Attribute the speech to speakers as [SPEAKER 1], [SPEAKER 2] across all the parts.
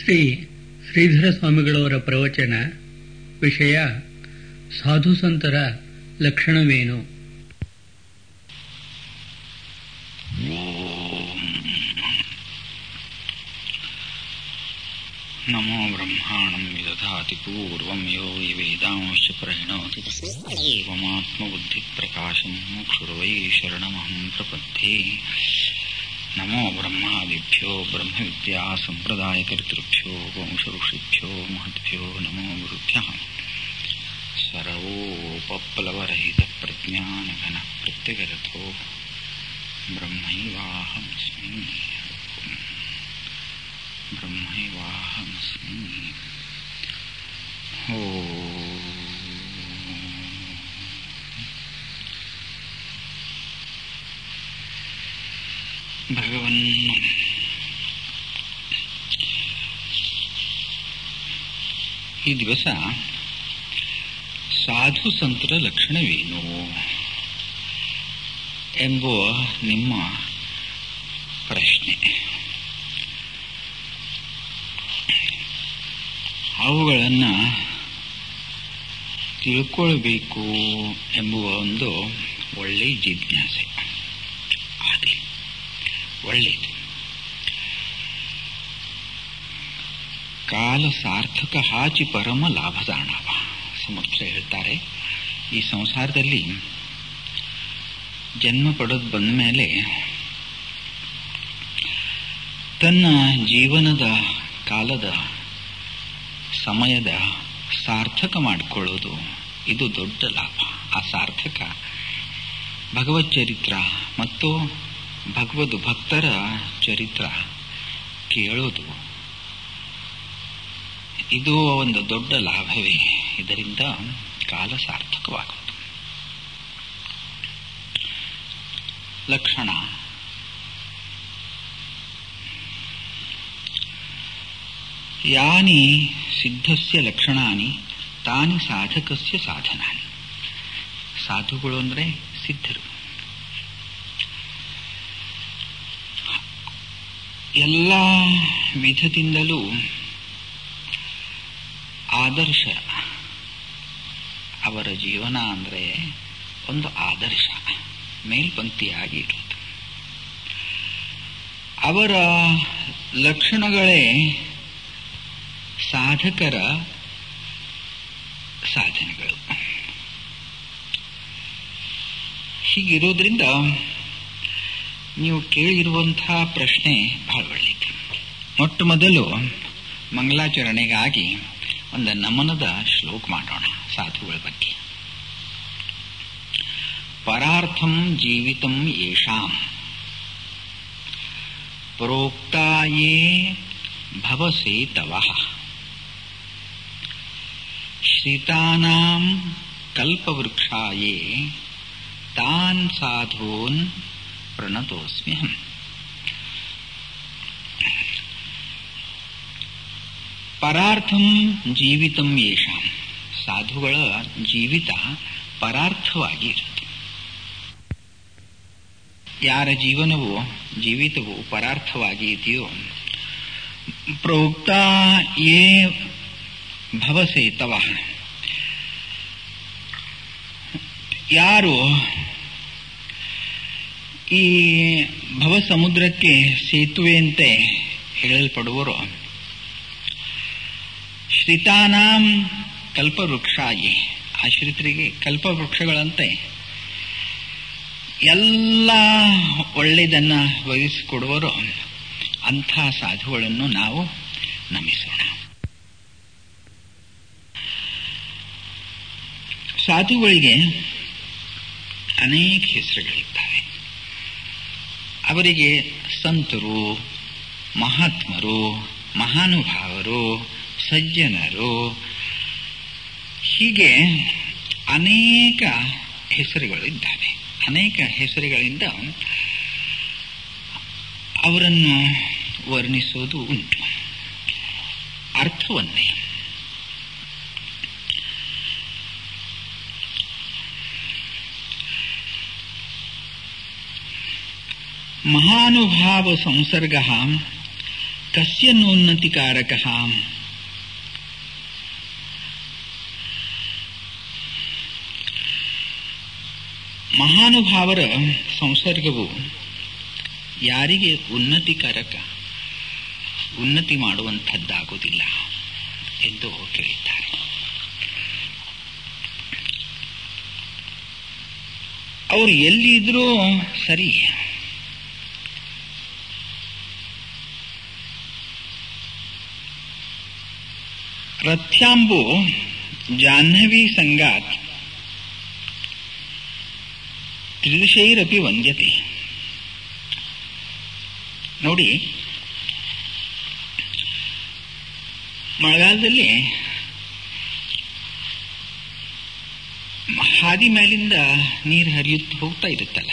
[SPEAKER 1] ಶ್ರೀ ಶ್ರೀಧರ ಸ್ವಾಮಿಗಳವರ ಪ್ರವಚನ ವಿಷಯ ಸಾಧು ಸಂತರ ಲಕ್ಷಣವೇನು?
[SPEAKER 2] ನಮೋ ಬ್ರಹ್ಮಾಣಂ ವಿದಧಾತಿ ಪೂರ್ವಂ ಯೋ ವೇದಾಂಶ ಪರಿಣೋತಿ ಏವಮಾತ್ಮಬುದ್ಧಿಪ್ರಕಾಶಂ ಮುಕ್ಷುರ್ವೈ ಶರಣಮಹಂ ಪ್ರಪದ್ಯೆ नमो ब्रह्मादिभ्यो ब्रह्म विद्या संप्रदायकर्तृभ्यो वंशऋषिभ्यो महद्भ्यो नमो गुरुभ्यः। सर्वोपप्लवरहितप्रज्ञानघनप्रत्यगरतो ब्रह्मैवाहमस्मि। ब्रह्मैवाहमस्मि। ओ ಓ ಭಗವನ್ನು ಈ ದಿವಸ ಸಾಧು ಸಂತರ ಲಕ್ಷಣವೇನು ಎಂಬುವ ನಿಮ್ಮ ಪ್ರಶ್ನೆ. ಅವುಗಳನ್ನು ತಿಳ್ಕೊಳ್ಬೇಕು ಎಂಬುವ ಒಂದು ಒಳ್ಳೆಯ ಜಿಜ್ಞಾಸೆ. ಒಳ್ಳೆಯದು ಕಾಲ ಸಾರ್ಥಕ ಹಾಚಿ ಪರಮ ಲಾಭದಾಣವ ಸಮರ್ಥ ಹೇಳ್ತಾರೆ, ಈ ಸಂಸಾರದಲ್ಲಿ ಜನ್ಮ ಪಡೆದು ಬಂದ ಮೇಲೆ ತನ್ನ ಜೀವನದ ಕಾಲದ ಸಮಯದ ಸಾರ್ಥಕ ಮಾಡಿಕೊಳ್ಳೋದು ಇದು ದೊಡ್ಡ ಲಾಭ. ಆ ಸಾರ್ಥಕ ಭಗವಚ್ಚರಿತ್ರ ಮತ್ತು ಭಗವದ್ ಭಕ್ತರ ಚರಿತ್ರ ಕೇಳೋದು. ಇದು ಒಂದು ದೊಡ್ಡ ಲಾಭವೇ. ಇದರಿಂದ ಕಾಲ ಸಾರ್ಥಕವಾಗುವುದು. ಲಕ್ಷಣ. ಯಾನಿ ಸಿದ್ಧಸ್ಯ ಲಕ್ಷಣಾನಿ, ತಾನಿ ಸಾಧಕಸ್ಯ ಸಾಧನಾನಿ. ಸಾಧುಗಳು ಅಂದರೆ ಸಿದ್ಧರು. ಎಲ್ಲ ವಿಧದಿಂದಲೂ ಆದರ್ಶ. ಅವರ ಜೀವನ ಅಂದರೆ ಒಂದು ಆದರ್ಶ ಮೇಲ್ಪಂಕ್ತಿಯಾಗಿ ಇರುವುದು ಅವರ ಲಕ್ಷಣಗಳೇ ಸಾಧಕರ ಸಾಧನೆಗಳು. ಹೀಗಿರೋದ್ರಿಂದ ನೀವು ಕೇಳಿರುವಂತಹ ಪ್ರಶ್ನೆ ಬಹಳ ಒಳ್ಳೆಯದು ಮೊಟ್ಟ ಮೊದಲು ಮಂಗಲಾಚರಣೆಗಾಗಿ ಒಂದು ನಮನದ ಶ್ಲೋಕ ಮಾಡೋಣ, ಸಾಧುಗಳ ಬಗ್ಗೆ. ಪರಾರ್ಥಂ ಜೀವಿತಂ ಯೇಷಾಂ. ಪ್ರೋಕ್ತಾಯೇ ಭವಸೇತವಃ ಶ್ರಿತಾನಾಂ ಕಲ್ಪವೃಕ್ಷಾಯೇ ತಾನ್ ಸಾಧೂನ್ ಪ್ರಣತೋಸ್ಮ್ಯಹಂ ಪರಾರ್ಥಂ ಜೀವಿತಂ ಯೇಷಾಂ ಸಾಧುಗಳ ಜೀವಿತ ಪರಾರ್ಥವಾಗಿ ಇರುತ್ತೆ ಯಾರ ಜೀವನವು ಜೀವಿತವು ಪರಾರ್ಥವಾಗಿ ಇದೆಯೋ ಪ್ರೋಕ್ತ ಯೇ ಭವಸೇತವ ಯಾರು ಈ ಭವ ಸಮುದ್ರಕ್ಕೆ ಸೇತುವೆಯಂತೆ ಹೇಳಲ್ಪಡುವರು. ಶ್ರಿತಾನಾಂ ಕಲ್ಪವೃಕ್ಷಾಯಿ. ಆಶ್ರಿತರಿಗೆ ಕಲ್ಪವೃಕ್ಷಗಳಂತೆ ಎಲ್ಲ ಒಳ್ಳೆಯದನ್ನು ವಹಿಸಿಕೊಡುವರು ಅಂಥ ಸಾಧುಗಳನ್ನು ನಾವು ನಮಿಸೋಣ. ಸಾಧುಗಳಿಗೆ ಅನೇಕ ಹೆಸರುಗಳಿದ್ದಾವೆ ಅವರಿಗೆ ಸಂತರು, ಮಹಾತ್ಮರು, ಮಹಾನುಭಾವರು, ಸಜ್ಜನರು, ಹೀಗೆ ಅನೇಕ ಹೆಸರುಗಳು ಇದ್ದಾವೆ ಅನೇಕ ಹೆಸರುಗಳಿಂದ ಅವರನ್ನು ವರ್ಣಿಸೋದು ಉಂಟು. ಅರ್ಥವನ್ನೇ ಮಹಾನುಭಾವ ಸಂಸರ್ಗ ಕಸ್ಯ ನೋನ್ನತಿಕಾರಕ. ಮಹಾನುಭಾವರ ಸಂಸರ್ಗವು ಯಾರಿಗೆ ಉನ್ನತಿಕಾರಕ, ಉನ್ನತಿ ಮಾಡುವಂಥದ್ದಾಗುವುದಿಲ್ಲ ಎಂದು ಕೇಳಿದ್ದಾರೆ. ಅವರು ಎಲ್ಲಿದ್ರೂ ಸರಿ ರಥ್ಯಾಂಬು ಜಾಹ್ನವಿ ಸಂಗಾತ್ ತ್ರಿದಶೈರಪಿ ವಂದ್ಯತೆ. ನೋಡಿ, ಮಳೆಗಾಲದಲ್ಲಿ ಹಾದಿ ಮೇಲಿಂದ ನೀರು ಹರಿಯುತ್ತ ಹೋಗ್ತಾ ಇರುತ್ತಲ್ಲ.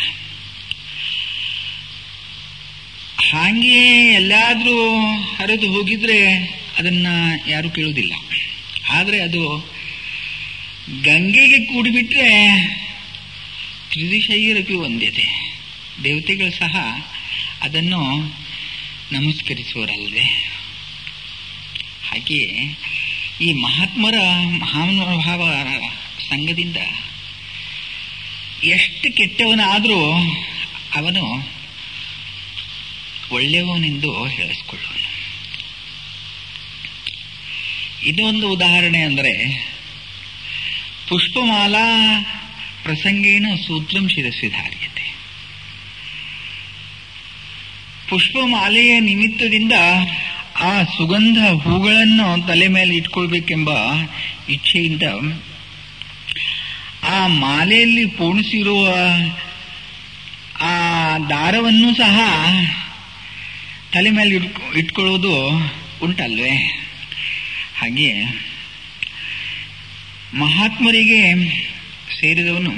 [SPEAKER 2] ಹಾಗೆ ಎಲ್ಲಾದ್ರೂ ಹರಿದು ಹೋಗಿದ್ರೆ ಅದನ್ನ ಯಾರು ಕೇಳುವುದಿಲ್ಲ. ಆದರೆ ಅದು ಗಂಗೆಗೆ ಕೂಡಿಬಿಟ್ರೆ ತ್ರಿದಿಶೈರಪಿ ಒಂದಿದೆ ದೇವತೆಗಳು ಸಹ ಅದನ್ನು ನಮಸ್ಕರಿಸುವರಲ್ಲದೆ ಹಾಗೆಯೇ ಈ ಮಹಾತ್ಮರ ಮಹಾನುಭಾವ ಸಂಘದಿಂದ ಎಷ್ಟು ಕೆಟ್ಟವನಾದರೂ ಅವನು ಒಳ್ಳೆಯವನೆಂದು ಹೇಳಿಸ್ಕೊಳ್ಳುವನು. ಇದೊಂದು ಉದಾಹರಣೆ ಅಂದರೆ ಪುಷ್ಪಮಾಲಾ ಪ್ರಸಂಗೇನ ಸೂತ್ರಂ ಶಿರಸ್ವಿಧಾರ್ಯತೆ ಪುಷ್ಪಮಾಲೆಯ ನಿಮಿತ್ತದಿಂದ ಆ ಸುಗಂಧ ಹೂಗಳನ್ನು ತಲೆ ಮೇಲೆ ಇಟ್ಕೊಳ್ಬೇಕೆಂಬ ಇಚ್ಛೆಯಿಂದ ಆ ಮಾಲೆಯಲ್ಲಿ ಪೋಣಿಸಿರುವ ಆ ದಾರವನ್ನು ಸಹ ತಲೆ ಮೇಲೆ ಇಟ್ಕೊ ಇಟ್ಕೊಳ್ಳೋದು ಉಂಟಲ್ವೇ? ಹಾಗೆ ಮಹಾತ್ಮರಿಗೆ ಸೇರಿದವನು,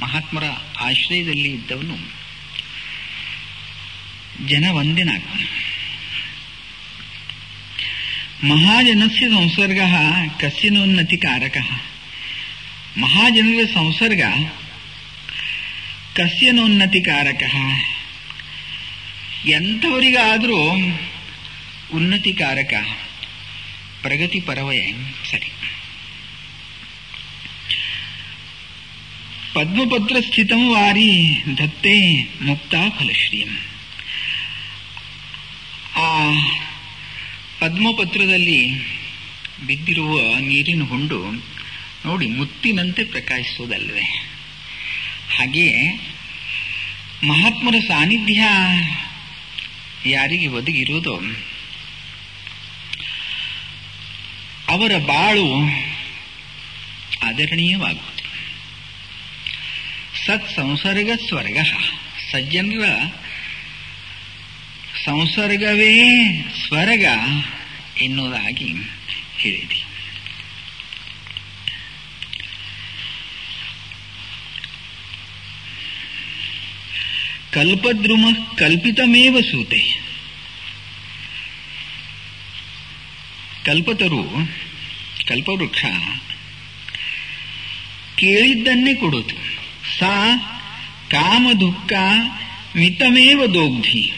[SPEAKER 2] ಮಹಾತ್ಮರ ಆಶ್ರಯದಲ್ಲಿ ಇದ್ದವನು ಜನ ಒಂದೇನಾಗ್ತಾನೆ ಮಹಾಜನಸ್ಯ ಸಂಸರ್ಗ ಕಸ್ಯನೋನ್ನತಿಕಾರಕ. ಮಹಾಜನರ ಸಂಸರ್ಗ ಕಸ್ಯನೋನ್ನತಿಕಾರಕ. ಎಂಥವರಿಗಾದರೂ ಉನ್ನತಿಕಾರಕ. ಪರವೇ ಸರಿ. ಪದ್ಮಪತ್ರ ಸ್ಥಿತಂ ವಾರಿ ದತ್ತೆ ಮುಕ್ತಾ ಫಲಶ್ರೀಯಂ ಆ ಪದ್ಮಪತ್ರದಲ್ಲಿ ಬಿದ್ದಿರುವ ನೀರಿನ ಹುಂಡು ನೋಡಿ ಮುತ್ತಿನಂತೆ ಪ್ರಕಾಶಿಸುವುದಲ್ಲವೆ ಹಾಗೆಯೇ ಮಹಾತ್ಮರ ಸಾನ್ನಿಧ್ಯ ಯಾರಿಗೆ ಒದಗಿರುವುದೋ ಅವರ ಬಾಳು ಆದರಣೀಯವಾಗುವುದು. ಸತ್ ಸಂಸರ್ಗ ಸ್ವರ್ಗ. ಸಜ್ಜನರ ಸಂಸರ್ಗವೇ ಸ್ವರ್ಗ ಎನ್ನುವುದಾಗಿ ಹೇಳಿದೆ. ಕಲ್ಪದ್ರುಮ ಕಲ್ಪಿತಮೇವ ಸೂತೆ. ಕಲ್ಪತರು ಕಲ್ಪವೃಕ್ಷ ಕೇಳಿದ್ದನ್ನೇ ಕೊಡೋದು. ಸಾ, ಕಾಮ ದುಃಖ, ಮಿತಮೇವ ದೋಗ್ಧಿ.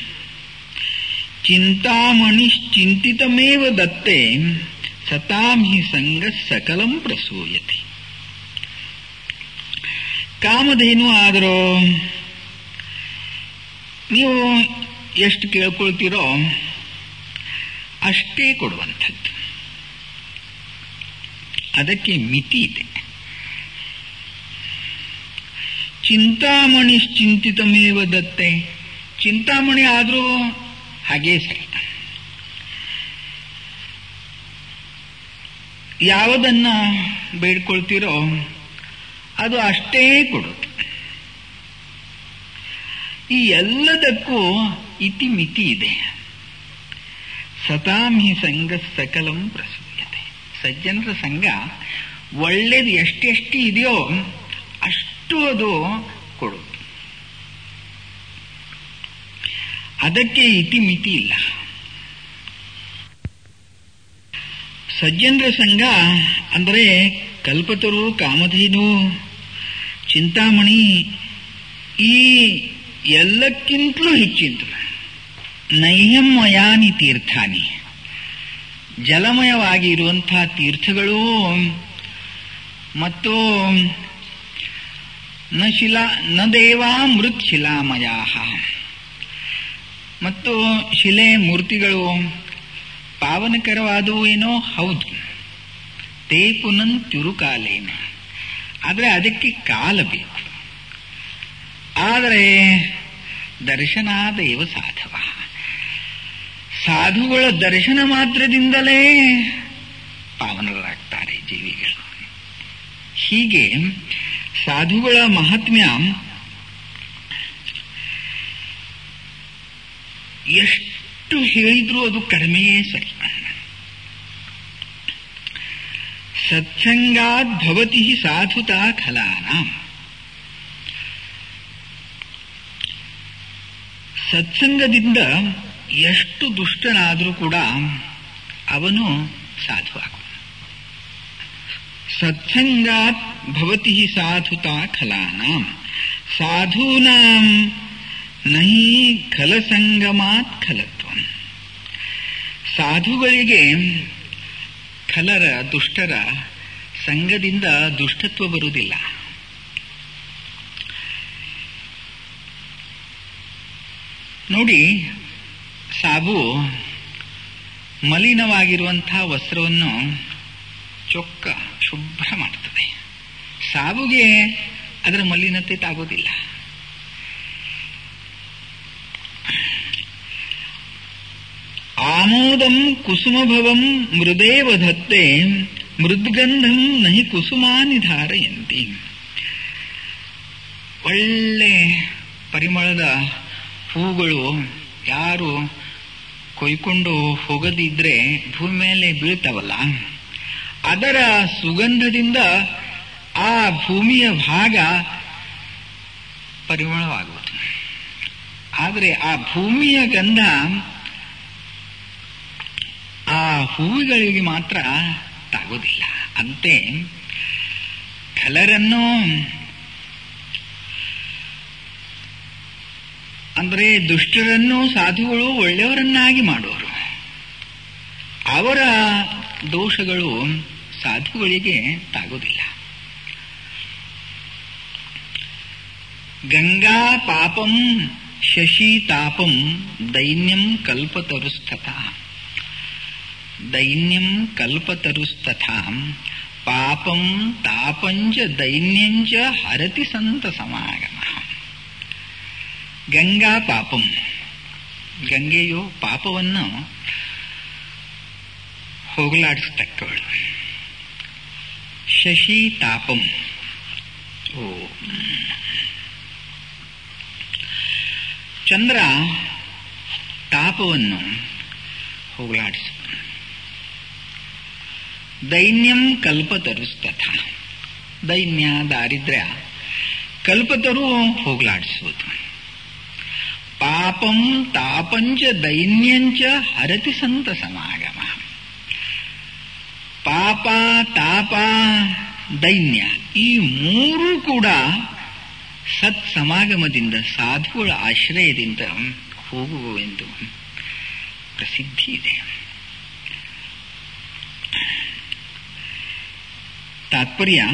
[SPEAKER 2] ಚಿಂತಾಮಣಿಶ್ಚಿಂತಿತಮೇವ ದತ್ತೆ ಸತಾಂ ಹಿ ಸಂಗ ಸಕಲಂ ಪ್ರಸೂಯತೆ. ಕಾಮಧೇನು ಆದರೂ, ನೀವು ಎಷ್ಟು ಕೇಳ್ಕೊಳ್ತೀರೋ, ಅಷ್ಟೇ ಕೊಡುವಂಥದ್ದು. ಅದಕ್ಕೆ ಮಿತಿ ಇದೆ. ಚಿಂತಾಮಣಿ ಚಿಂತಿತಮೇವ ದತ್ತೆ. ಚಿಂತಾಮಣಿ ಆದರೂ ಹಾಗೇ ಸರಿ ಯಾವುದನ್ನ ಬೇಡ್ಕೊಳ್ತೀರೋ ಅದು ಅಷ್ಟೇ ಕೊಡುತ್ತೆ. ಈ ಎಲ್ಲದಕ್ಕೂ ಇತಿಮಿತಿ ಇದೆ. ಸತಾಂ ಹಿ ಸಂಘ ಸಕಲಂ ಪ್ರಸೂಯತೆ ಸಜ್ಜನರ ಸಂಘ ಒಳ್ಳೇದು ಎಷ್ಟೆಷ್ಟು ಇದೆಯೋ ಅಷ್ಟು ಅದು ಕೊಡು. ಅದಕ್ಕೆ ಇತಿ ಮಿತಿ ಇಲ್ಲ. ಸಜ್ಜನರ ಸಂಘ ಅಂದರೆ ಕಲ್ಪತರು, ಕಾಮಧೇನು, ಚಿಂತಾಮಣಿ ಈ ಎಲ್ಲಕ್ಕಿಂತಲೂ ಹೆಚ್ಚಿಂದು ಮಯಾನಿ ತೀರ್ಥಾನಿ. ಜಲಮಯವಾಗಿ ಇರುವಂತಹ ತೀರ್ಥಗಳು ಮತ್ತು ನ ಶಿಲಾ, ನ ದೇವಾ ಮೃತ್ ಶಿಲಾಮಯ ಮತ್ತು ಶಿಲೆ ಮೂರ್ತಿಗಳು ಪಾವನಕರವಾದವು ಏನೋ? ಹೌದು. ತೇ ಪುನನ್ ತಿರುಕಾಲೇನ. ಆದರೆ ಅದಕ್ಕೆ ಕಾಲ ಬೇಕು. ಆದರೆ ದರ್ಶನಾದೇವ ಸಾಧವ. ಸಾಧುಗಳ ದರ್ಶನ ಮಾತ್ರದಿಂದಲೇ ಪಾವನರಾಗ್ತಾರೆ ಜೀವಿಗಳು. ಹೀಗೆ ಸಾಧುಗಳ ಮಹಾತ್ಮ್ಯ ಎಷ್ಟು ಹೇಳಿದ್ರೂ ಅದು ಕಡಿಮೆಯೇ ಸರಿ. ಸತ್ಸಂಗಾದ್ಭವತಿ ಸಾಧುತಾ ಖಲಾನ. ಸತ್ಸಂಗದಿಂದ ಎಷ್ಟು ದುಷ್ಟನಾದರೂ ಕೂಡ ಅವನು ಸಾಧು ಸತ್ಸಂಗಾತ್ ಭವತಿ ಸಾಧುತಾ ಖಲಾನ. ಸಾಧೂನಾಂ ನಹಿ ಖಲಸಂಗಮಾತ್ ಖಲತ್ವ. ಸಾಧುಗಳಿಗೆ ಖಲರ, ದುಷ್ಟರ ಸಂಘದಿಂದ ದುಷ್ಟತ್ವ ಬರುವುದಿಲ್ಲ. ನೋಡಿ ಸಾಬು ಮಲಿನವಾಗಿರುವಂತಹ ವಸ್ತ್ರವನ್ನು ಚೊಕ್ಕ, ಶುಭ್ರ ಮಾಡ್ತದೆ ಸಾಬುಗೆ ಅದರ ಮಲಿನತೆ ತಾಗೋದಿಲ್ಲ ಆಮೋದಂ ಕುಸುಮಭವಂ ಮೃದೇವ ಮೃದ್ಗಂಧಂ ನಹಿ ಕುಸುಮಾನಿ ಧಾರಯಂತಿ ಒಳ್ಳೆ ಪರಿಮಳದ ಹೂಗಳು ಯಾರು ಕೊಯ್ಕೊಂಡು ಹೋಗದಿದ್ರೆ ಭೂಮಿ ಮೇಲೆ ಬೀಳ್ತಾವಲ್ಲ, ಅದರ ಸುಗಂಧದಿಂದ ಆ ಭೂಮಿಯ ಭಾಗ ಪರಿಮಳವಾಗುವುದು. ಆದರೆ ಆ ಭೂಮಿಯ ಗಂಧ ಆ ಹೂವುಗಳಿಗೆ ಮಾತ್ರ ತಾಗೋದಿಲ್ಲ ಅಂತೆ ಕಲರನ್ನು ಅಂದರೆ ದುಷ್ಟರನ್ನು ಸಾಧುಗಳು ಒಳ್ಳೆಯವರನ್ನಾಗಿ ಮಾಡೋರು ಅವರ ದೋಷಗಳು ಸಾಧುಗಳಿಗೆ ತಾಗೋದಿಲ್ಲ ಗಂಗಾ ಪಾಪಂ ಶಶಿ ತಾಪಂ ದೈನ್ಯಂ ಕಲ್ಪತರುಸ್ತಥ. ದೈನ್ಯಂ ಕಲ್ಪತರುಸ್ತಥ. ಪಾಪಂ ತಾಪಂಚ ದೈನ್ಯಂಚ ಹರತಿ ಸಂತ ಸಮಾಗಮ. ಗಂಗಾ ಪಾಪಂ. ಗಂಗೆಯು ಪಾಪವನ್ನು ಹೋಗಲಾಡಿಸ್ತಕ್ಕವಳು. ಶಶಿ ತಾಪಂ. ಓ. ಚಂದ್ರ ತಾಪವನ್ನು ಹೋಗಲಾಡಿಸ. ದೈನ್ಯಂ ಕಲ್ಪತರುಸ್ತಥ. ದೈನ್ಯ ದಾರಿದ್ರ್ಯ ಕಲ್ಪತರು ಹೋಗಲಾಡಿಸುವುದು. ಪಾಪಂ ತಾಪಂಚ ದೈನ್ಯಂಚ ಹರತಿ ಸಂತ ಸಮಾಗಮ. ಪಾಪ, ತಾಪ, ದೈನ್ಯ ಈ ಮೂರು ಕೂಡ ಸತ್ ಸಮಾಗಮದಿಂದ ಸಾಧುಗಳ ಆಶ್ರಯದಿಂದ ಹೋಗುವೆಂದು ಪ್ರಸಿದ್ಧಿ ಇದೆ. ತಾತ್ಪರ್ಯ,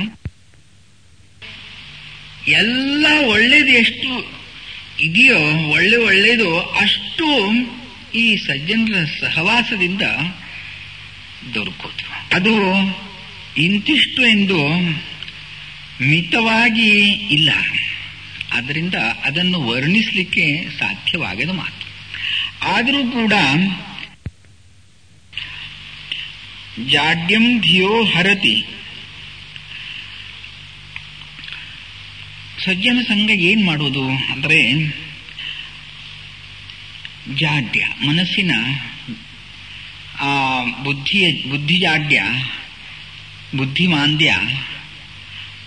[SPEAKER 2] ಎಲ್ಲ ಒಳ್ಳೇದು ಎಷ್ಟು ಇದೆಯೋ ಒಳ್ಳೆ ಒಳ್ಳೆಯದು. ಅಷ್ಟು ಈ ಸಜ್ಜನರ ಸಹವಾಸದಿಂದ ದೊರಕೋದು ಅದು ಇಂತಿಷ್ಟು ಎಂದು ಮಿತವಾಗಿ ಇಲ್ಲ. ಅದರಿಂದ ಅದನ್ನು ವರ್ಣಿಸಲಿಕ್ಕೆ ಸಾಧ್ಯವಾಗದ ಮಾತು. ಆದರೂ ಕೂಡ ಜಾಡ್ಯಂ ಧಿಯೋ ಹರತಿ. ಸಜ್ಜನ ಸಂಘ ಏನ್ ಮಾಡೋದು ಅಂದ್ರೆ ಜಾಡ್ಯ, ಮನಸ್ಸಿನ ಆ ಬುದ್ಧಿಯ ಬುದ್ಧಿ ಬುದ್ಧಿಮಾಂದ್ಯ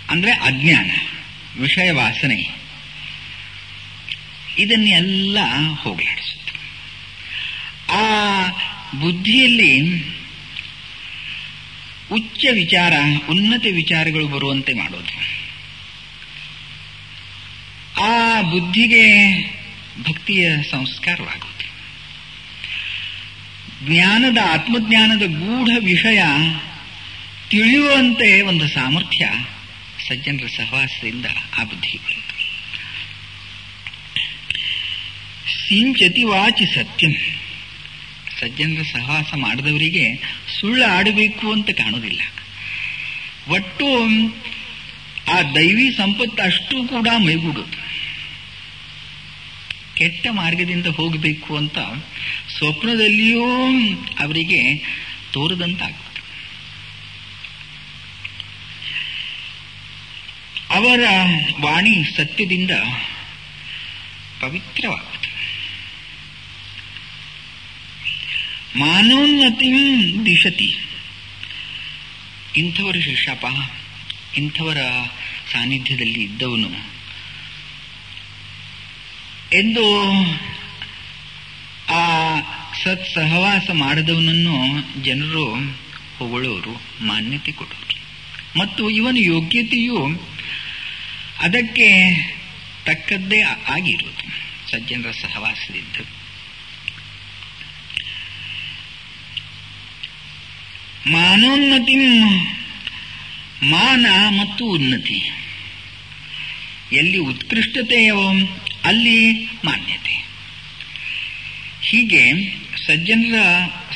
[SPEAKER 2] ಅಂದ್ರೆ ಅಜ್ಞಾನ ವಿಷಯ ವಾಸನೆ ಇದನ್ನೆಲ್ಲ ಹೋಗಲಾಡಿಸುತ್ತೆ. ಆ ಬುದ್ಧಿಯಲ್ಲಿ ಉಚ್ಚ ವಿಚಾರ, ಉನ್ನತ ವಿಚಾರಗಳು ಬರುವಂತೆ ಮಾಡೋದು ಆ ಬುದ್ಧಿಗೆ ಭಕ್ತಿಯ ಸಂಸ್ಕಾರವಾಗುತ್ತೆ ಜ್ಞಾನದ ಆತ್ಮಜ್ಞಾನದ ಗೂಢ ವಿಷಯ ತಿಳಿಯುವಂತೆ ಒಂದು ಸಾಮರ್ಥ್ಯ ಸಜ್ಜನರ ಸಹವಾಸದಿಂದ ಆ ಬುದ್ಧಿ ಬರುತ್ತೆ ಸಿಂಚತಿ ವಾಚಿ ಸತ್ಯಂ. ಸಜ್ಜನರ ಸಹವಾಸ ಮಾಡಿದವರಿಗೆ ಸುಳ್ಳು ಆಡಬೇಕು ಅಂತ ಕಾಣೋದಿಲ್ಲ ಒಟ್ಟು ಆ ದೈವಿ ಸಂಪತ್ತು ಅಷ್ಟು ಕೂಡ ಮೈಗೂಡುದು. ಕೆಟ್ಟ ಮಾರ್ಗದಿಂದ ಹೋಗಬೇಕು ಅಂತ ಸ್ವಪ್ನದಲ್ಲಿಯೂ ಅವರಿಗೆ ತೋರದಂತಾಗುತ್ತೆ ಅವರ ವಾಣಿ ಸತ್ಯದಿಂದ ಪವಿತ್ರವಾಗುತ್ತೆ ಮಾನೋನ್ನತಿ ದಿಶತಿ. ಇಂಥವರ ಶಿಷ್ಯಪ ಇಂಥವರ ಸಾನ್ನಿಧ್ಯದಲ್ಲಿ ಇದ್ದವನು ಎಂದು, ಆ ಸತ್ ಸಹವಾಸ ಮಾಡಿದವನನ್ನು ಜನರು ಹೊಗಳೋರು ಮಾನ್ಯತೆ ಕೊಡೋರು. ಮತ್ತು ಇವನ ಯೋಗ್ಯತೆಯು ಅದಕ್ಕೆ ತಕ್ಕದ್ದೇ ಆಗಿರುವುದು, ಸಜ್ಜನರ ಸಹವಾಸದಿಂದ. ಮಾನೋನ್ನತಿ ಮಾನ ಮತ್ತು ಉನ್ನತಿ. ಎಲ್ಲಿ ಉತ್ಕೃಷ್ಟತೆಯೋ ಅಲ್ಲಿ ಮಾನ್ಯತೆ. ಹೀಗೆ ಸಜ್ಜನರ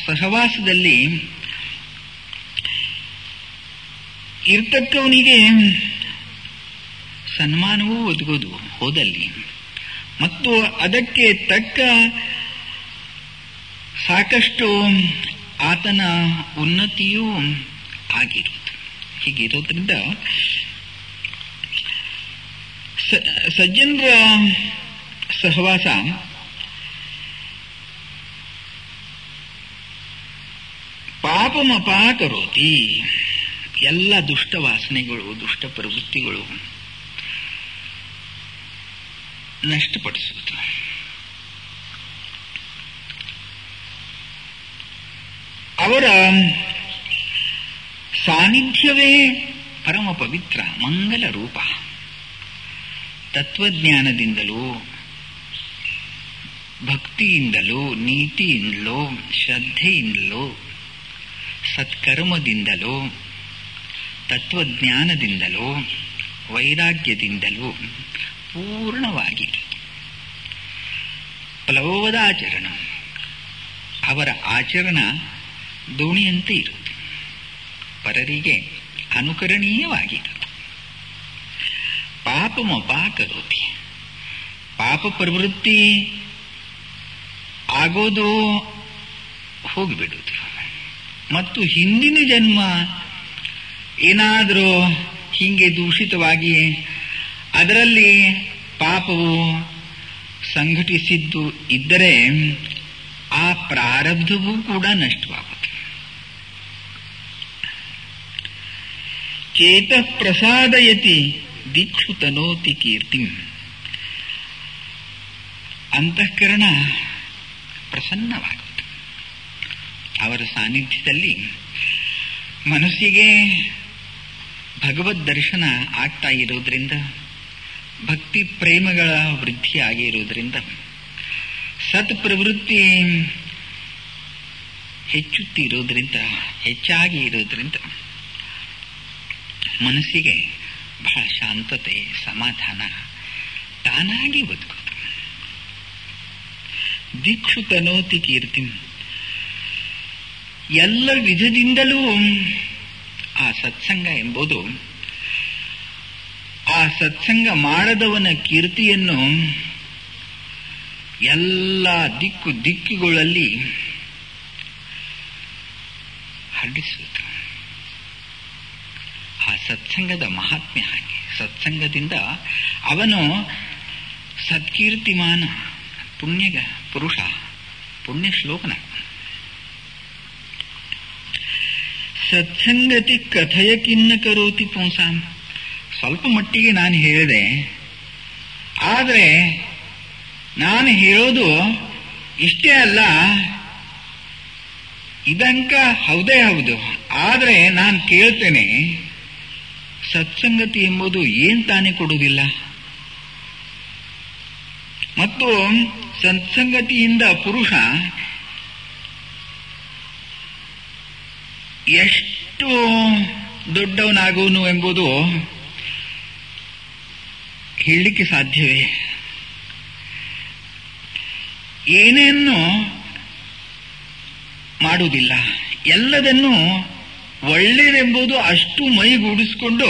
[SPEAKER 2] ಸಹವಾಸದಲ್ಲಿ ಇರ್ತಕ್ಕವನಿಗೆ ಸನ್ಮಾನವೂ ಒದಗೋದು ಹೋದಲ್ಲಿ. ಮತ್ತು ಅದಕ್ಕೆ ತಕ್ಕ ಸಾಕಷ್ಟು ಆತನ ಉನ್ನತಿಯೂ ಆಗಿರುವುದು. ಹೀಗಿರೋದ್ರಿಂದ ಸಜ್ಜನರ ಸಹವಾಸ. ಪಾಪಮಪಾಕರೋತಿ ಎಲ್ಲ ದುಷ್ಟ ವಾಸನೆಗಳು ದುಷ್ಟ ಪ್ರವೃತ್ತಿಗಳು ನಷ್ಟಪಡಿಸುವುದು ಅವರ ಸಾನ್ನಿಧ್ಯವೇ ಪರಮ ಪವಿತ್ರ ಮಂಗಲ ರೂಪ ತತ್ವಜ್ಞಾನದಿಂದಲೂ ಭಕ್ತಿಯಿಂದಲೂ, ನೀತಿಯಿಂದಲೋ, ಶ್ರದ್ಧೆಯಿಂದಲೋ, ಸತ್ಕರ್ಮದಿಂದಲೋ, ತತ್ವಜ್ಞಾನದಿಂದಲೋ, ವೈರಾಗ್ಯದಿಂದಲೂ ಪೂರ್ಣವಾಗಿ ಪ್ಲವದಾಚರಣ ಅವರ ಆಚರಣ ದೋಣಿಯಂತೆ ಇರುವುದು. ಪರರಿಗೆ ಅನುಕರಣೀಯವಾಗಿರುವುದು ಪಾಪಮಪಾಕರೋತಿ. ಪಾಪ ಪ್ರವೃತ್ತಿ ಆಗೋದು ಹೋಗಿಬಿಡುವುದು ಮತ್ತು ಹಿಂದಿನ ಜನ್ಮ ಏನಾದರೂ ಹೀಗೆ ದೂಷಿತವಾಗಿ ಅದರಲ್ಲಿ ಪಾಪವು ಸಂಘಟಿಸಿದ್ದು ಇದ್ದರೆ ಆ ಪ್ರಾರಬ್ಧವೂ ಕೂಡ ನಷ್ಟವಾಗುತ್ತೆ. ಚೇತ ಪ್ರಸಾದಯತಿ ದಿಕ್ಷು ತನೋತಿ ಕೀರ್ತಿ. ಅಂತಃಕರಣ ಪ್ರಸನ್ನವಾಗುತ್ತೆ ಅವರ ಸಾನ್ನಿಧ್ಯದಲ್ಲಿ ಮನಸ್ಸಿಗೆ ಭಗವದ್ ದರ್ಶನ ಆಗ್ತಾ ಇರೋದ್ರಿಂದ, ಭಕ್ತಿ ಪ್ರೇಮಗಳ ವೃದ್ಧಿ ಆಗಿರೋದ್ರಿಂದ ಸತ್ ಪ್ರವೃತ್ತಿ ಹೆಚ್ಚುತ್ತಿರೋದ್ರಿಂದ, ಹೆಚ್ಚಾಗಿ ಇರೋದ್ರಿಂದ ಮನಸ್ಸಿಗೆ ಬಹಳ ಶಾಂತತೆ, ಸಮಾಧಾನ ತಾನಾಗಿ ಬದುಕೋದು ದಿಕ್ಷು ತನೋತಿ ಕೀರ್ತಿ. ಎಲ್ಲ ವಿಧದಿಂದಲೂ ಆ ಸತ್ಸಂಗ ಎಂಬುದು, ಆ ಸತ್ಸಂಗ ಮಾಡದವನ ಕೀರ್ತಿಯನ್ನು ಎಲ್ಲ ದಿಕ್ಕು ದಿಕ್ಕುಗಳಲ್ಲಿ ಹರಡಿಸುವುದು. ಆ ಸತ್ಸಂಗದ ಮಹಾತ್ಮ್ಯ ಹಾಗೆ. ಸತ್ಸಂಗದಿಂದ ಅವನು ಸತ್ಕೀರ್ತಿಮಾನ ಪುಣ್ಯಗ ಪುರುಷ ಪುಣ್ಯ ಶ್ಲೋಕನ ಸತ್ಸಂಗತಿ ಕಥಯ ಕಿನ್ನ ಕರೋತಿ ಪುಂಸಾಂ ಸ್ವಲ್ಪ ಮಟ್ಟಿಗೆ ನಾನು ಹೇಳಿದೆ ಆದರೆ ನಾನು ಹೇಳೋದು ಇಷ್ಟೇ ಅಲ್ಲ ಇದಂಕ ಹೌದೇ ಹೌದು ಆದರೆ ನಾನು ಕೇಳ್ತೇನೆ ಸತ್ಸಂಗತಿ ಎಂಬುದು ಏನ್ ತಾನೇ ಕೊಡುವುದಿಲ್ಲ ಮತ್ತು ಸತ್ಸಂಗತಿಯಿಂದ ಪುರುಷ ಎಷ್ಟು ದೊಡ್ಡವನಾಗುವನು ಎಂಬುದು ಹೇಳಲಿಕ್ಕೆ ಸಾಧ್ಯವೇ? ಏನೇನು ಮಾಡುವುದಿಲ್ಲ. ಎಲ್ಲದನ್ನು ಒಳ್ಳೆಯದೆಂಬುದು ಅಷ್ಟು ಮೈಗೂಡಿಸಿಕೊಂಡು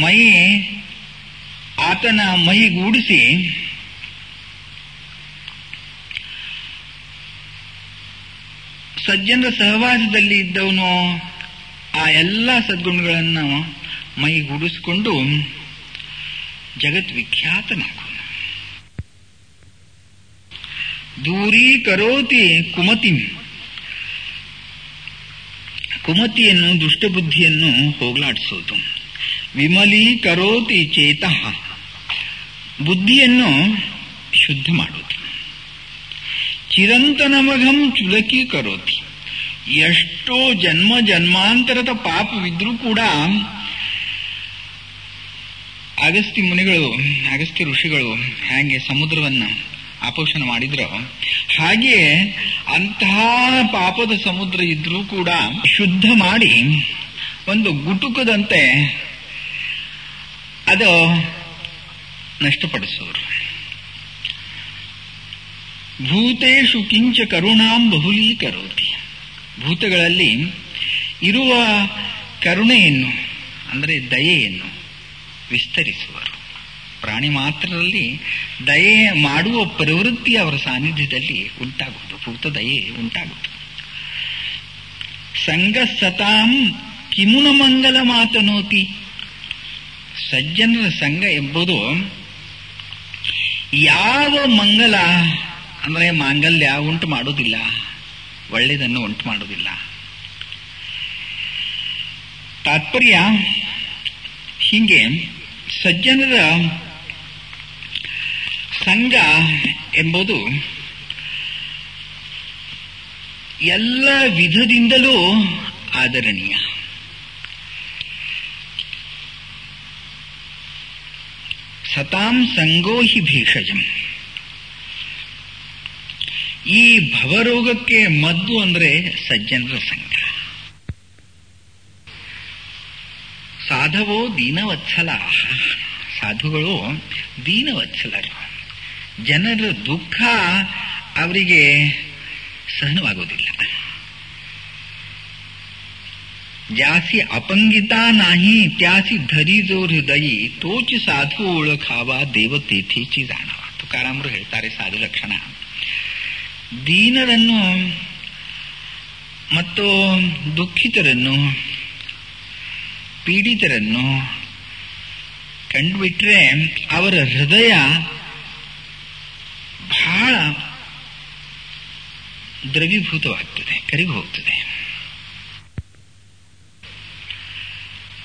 [SPEAKER 2] ಮೈ ಆತನ ಮೈಗೂಡಿಸಿ ಸಜ್ಜನರ ಸಹವಾಸದಲ್ಲಿ ಇದ್ದವನು ಆ ಎಲ್ಲ ಸದ್ಗುಣಗಳನ್ನು ಮೈಗೂಡಿಸಿಕೊಂಡು ಜಗತ್ ವಿಖ್ಯಾತನಾಗುವನು. ದೂರೀಕರೋತಿ ಕುಮತಿ. ಕುಮತಿಯನ್ನು ದುಷ್ಟಬುದ್ಧಿಯನ್ನು ಹೋಗಲಾಡಿಸೋದು. ವಿಮಲೀಕರೋತಿ ಚೇತಃ. ಬುದ್ಧಿಯನ್ನು ಶುದ್ಧ ಮಾಡುವುದು ಚಿರಂತನಮಘಂ ಚುಲಕೀಕರೋತಿ ಎಷ್ಟೋ ಜನ್ಮ ಜನ್ಮಾಂತರದ ಪಾಪವಿದ್ರೂ ಕೂಡ ಅಗಸ್ತಿ ಮುನಿಗಳು ಅಗಸ್ತಿ ಋಷಿಗಳು ಹಾಗೆ ಸಮುದ್ರವನ್ನು ಆಪೋಷಣ ಮಾಡಿದ್ರು ಹಾಗೆಯೇ ಅಂತಹ ಪಾಪದ ಸಮುದ್ರ ಇದ್ರೂ ಕೂಡ ಶುದ್ಧ ಮಾಡಿ ಒಂದು ಗುಟುಕದಂತೆ ಅದು ನಷ್ಟಪಡಿಸೋರು ಭೂತೇಶು ಕಿಂಚ ಕರುಣಾಂ ಬಹುಲೀಕರೋತಿ ಭೂತಗಳಲ್ಲಿ ಇರುವ ಕರುಣೆಯನ್ನು, ಅಂದರೆ ದಯೆಯನ್ನು ವಿಸ್ತರಿಸುವರು. ಪ್ರಾಣಿ ಮಾತ್ರದಲ್ಲಿ ದಯೆ ಮಾಡುವ ಪ್ರವೃತ್ತಿ ಅವರ ಸಾನ್ನಿಧ್ಯದಲ್ಲಿ ಉಂಟಾಗುವುದು. ಭೂತ ದಯೆ ಉಂಟಾಗುವುದು. ಸಂಘ ಸತಾಂ ಕಿಮುನ ಮಂಗಲ ಮಾತನೋತಿ. ಸಜ್ಜನರ ಸಂಘ ಎಂಬುದು ಯಾವ ಮಂಗಲ ಅಂದರೆ ಮಾಂಗಲ್ಯ ಉಂಟು ಮಾಡುವುದಿಲ್ಲ, ಒಳ್ಳೆಯದನ್ನು ಉಂಟು ಮಾಡುವುದಿಲ್ಲ. ತಾತ್ಪರ್ಯ ಹೀಗೆ, ಸಜ್ಜನರ ಸಂಘ ಎಂಬುದು ಎಲ್ಲ ವಿಧದಿಂದಲೂ ಆದರಣೀಯ. ಸತಾಂ ಸಂಗೋಹಿ ಭೇಷಜಂ. ಈ ಭವರೋಗಕ್ಕೆ ಮದ್ದು ಅಂದ್ರೆ ಸಜ್ಜನರ ಸಂಘ. ಸಾಧವೋ ದೀನವತ್ಸಲ ಸಾಧುಗಳು ದೀನವತ್ಸಲರು. ಜನರ ದುಃಖ ಅವರಿಗೆ ಸಹನವಾಗುವುದಿಲ್ಲ ಜಾಸಿ ಅಪಂಗಿತ ನಾಹಿ ತ್ಯಾಸಿ ಧರಿದೋ ಹೃದಯಿ ತೋಚಿ ಸಾಧು ಓಳಖಾವ ದೇವತೀರ್ಥಿ ಜಾಣವ ತುಕಾರಾಮರು ಹೇಳ್ತಾರೆ ಸಾಧು ಲಕ್ಷಣ ದೀನರನ್ನು ಮತ್ತು ದುಃಖಿತರನ್ನು ಪೀಡಿತರನ್ನು ಕಂಡುಬಿಟ್ರೆ ಅವರ ಹೃದಯ ಬಹಳ ದ್ರವೀಭೂತವಾಗ್ತದೆ ಕರಿಗಿ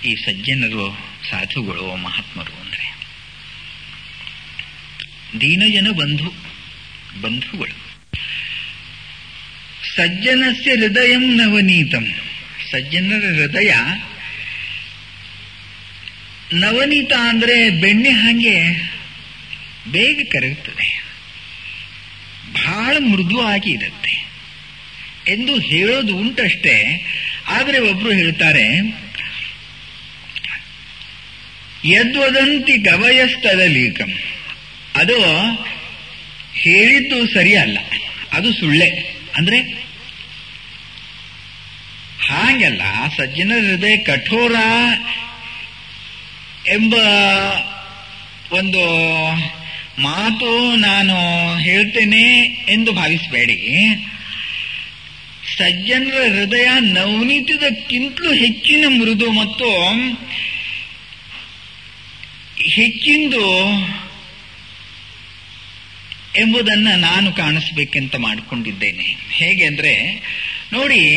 [SPEAKER 2] ಈ ಸಜ್ಜನರು ಸಾಧುಗಳು, ಮಹಾತ್ಮರು ಅಂದ್ರೆ. ದೀನಜನ ಬಂಧು, ಬಂಧುಗಳು. ಸಜ್ಜನಸ್ಯ ಹೃದಯಂ ನವನೀತಂ. ಸಜ್ಜನರ ಹೃದಯ ನವನೀತ ಅಂದ್ರೆ ಬೆಣ್ಣೆ ಹಾಗೆ ಬೇಗ ಕರಗುತ್ತದೆ ಬಹಳ ಮೃದುವಾಗಿ ಇರುತ್ತೆ. ಎಂದು ಹೇಳೋದು ಉಂಟಷ್ಟೇ, ಆದರೆ ಒಬ್ರು ಹೇಳ್ತಾರೆ ಯದ್ವದಂತಿ ಗವಯಸ್ತದಲೀಕಂ ಅದು ಹೇಳಿದ್ದು ಸರಿಯಲ್ಲ, ಅದು ಸುಳ್ಳೆ. ಅಂದ್ರೆ, ಹಾಗೆಲ್ಲ ಸಜ್ಜನ ಹೃದಯ ಕಠೋರ ಎಂಬ ಒಂದು ಮಾತು ನಾನು ಹೇಳ್ತೇನೆ ಎಂದು ಭಾವಿಸಬೇಡಿ. ಸಜ್ಜನರ ಹೃದಯ ನವನೀತದಕ್ಕಿಂತಲೂ ಹೆಚ್ಚಿನ ಮೃದು ಮತ್ತು ಹೆಚ್ಚಿಂದು ಎಂಬುದನ್ನು ನಾನು ಕಾಣಿಸ್ಬೇಕೆಂತ ಮಾಡಿಕೊಂಡಿದ್ದೇನೆ. ಹೇಗೆ ಅಂದ್ರೆ, ನೋಡಿ,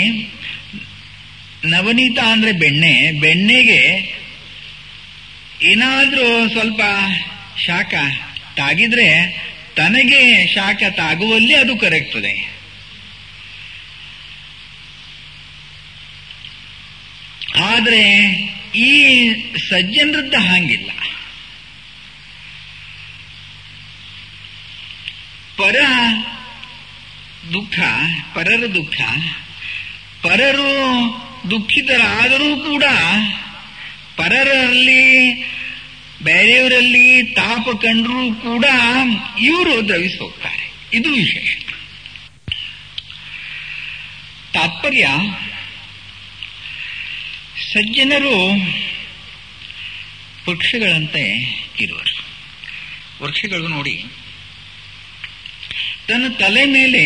[SPEAKER 2] ನವನೀತ ಅಂದ್ರೆ ಬೆಣ್ಣೆ. ಬೆಣ್ಣೆಗೆ ಏನಾದರೂ ಸ್ವಲ್ಪ ಶಾಖ ತಾಗಿದ್ರೆ ತನಗೆ ಶಾಖ ತಾಗುವಲ್ಲಿ ಅದು ಕರಗ್ತದೆ. ಆದರೆ ಈ ಸಜ್ಜನರದ್ದ ಹಾಗಿಲ್ಲ. ಪರ ದುಃಖ, ಪರರ ದುಃಖ. ಪರರು ದುಃಖಿತರಾದರೂ ಕೂಡ ಪರರಲ್ಲಿ, ಬೇರೆಯವರಲ್ಲಿ ತಾಪ ಕಂಡರೂ ಕೂಡ ಇವರು ದ್ರವಿಸಿ ಇದು ವಿಶೇಷ. ತಾತ್ಪರ್ಯ. ಸಜ್ಜನರು ವೃಕ್ಷಗಳಂತೆ ಇರುವರು. ವೃಕ್ಷಗಳು ನೋಡಿ ತನ್ನ ತಲೆ ಮೇಲೆ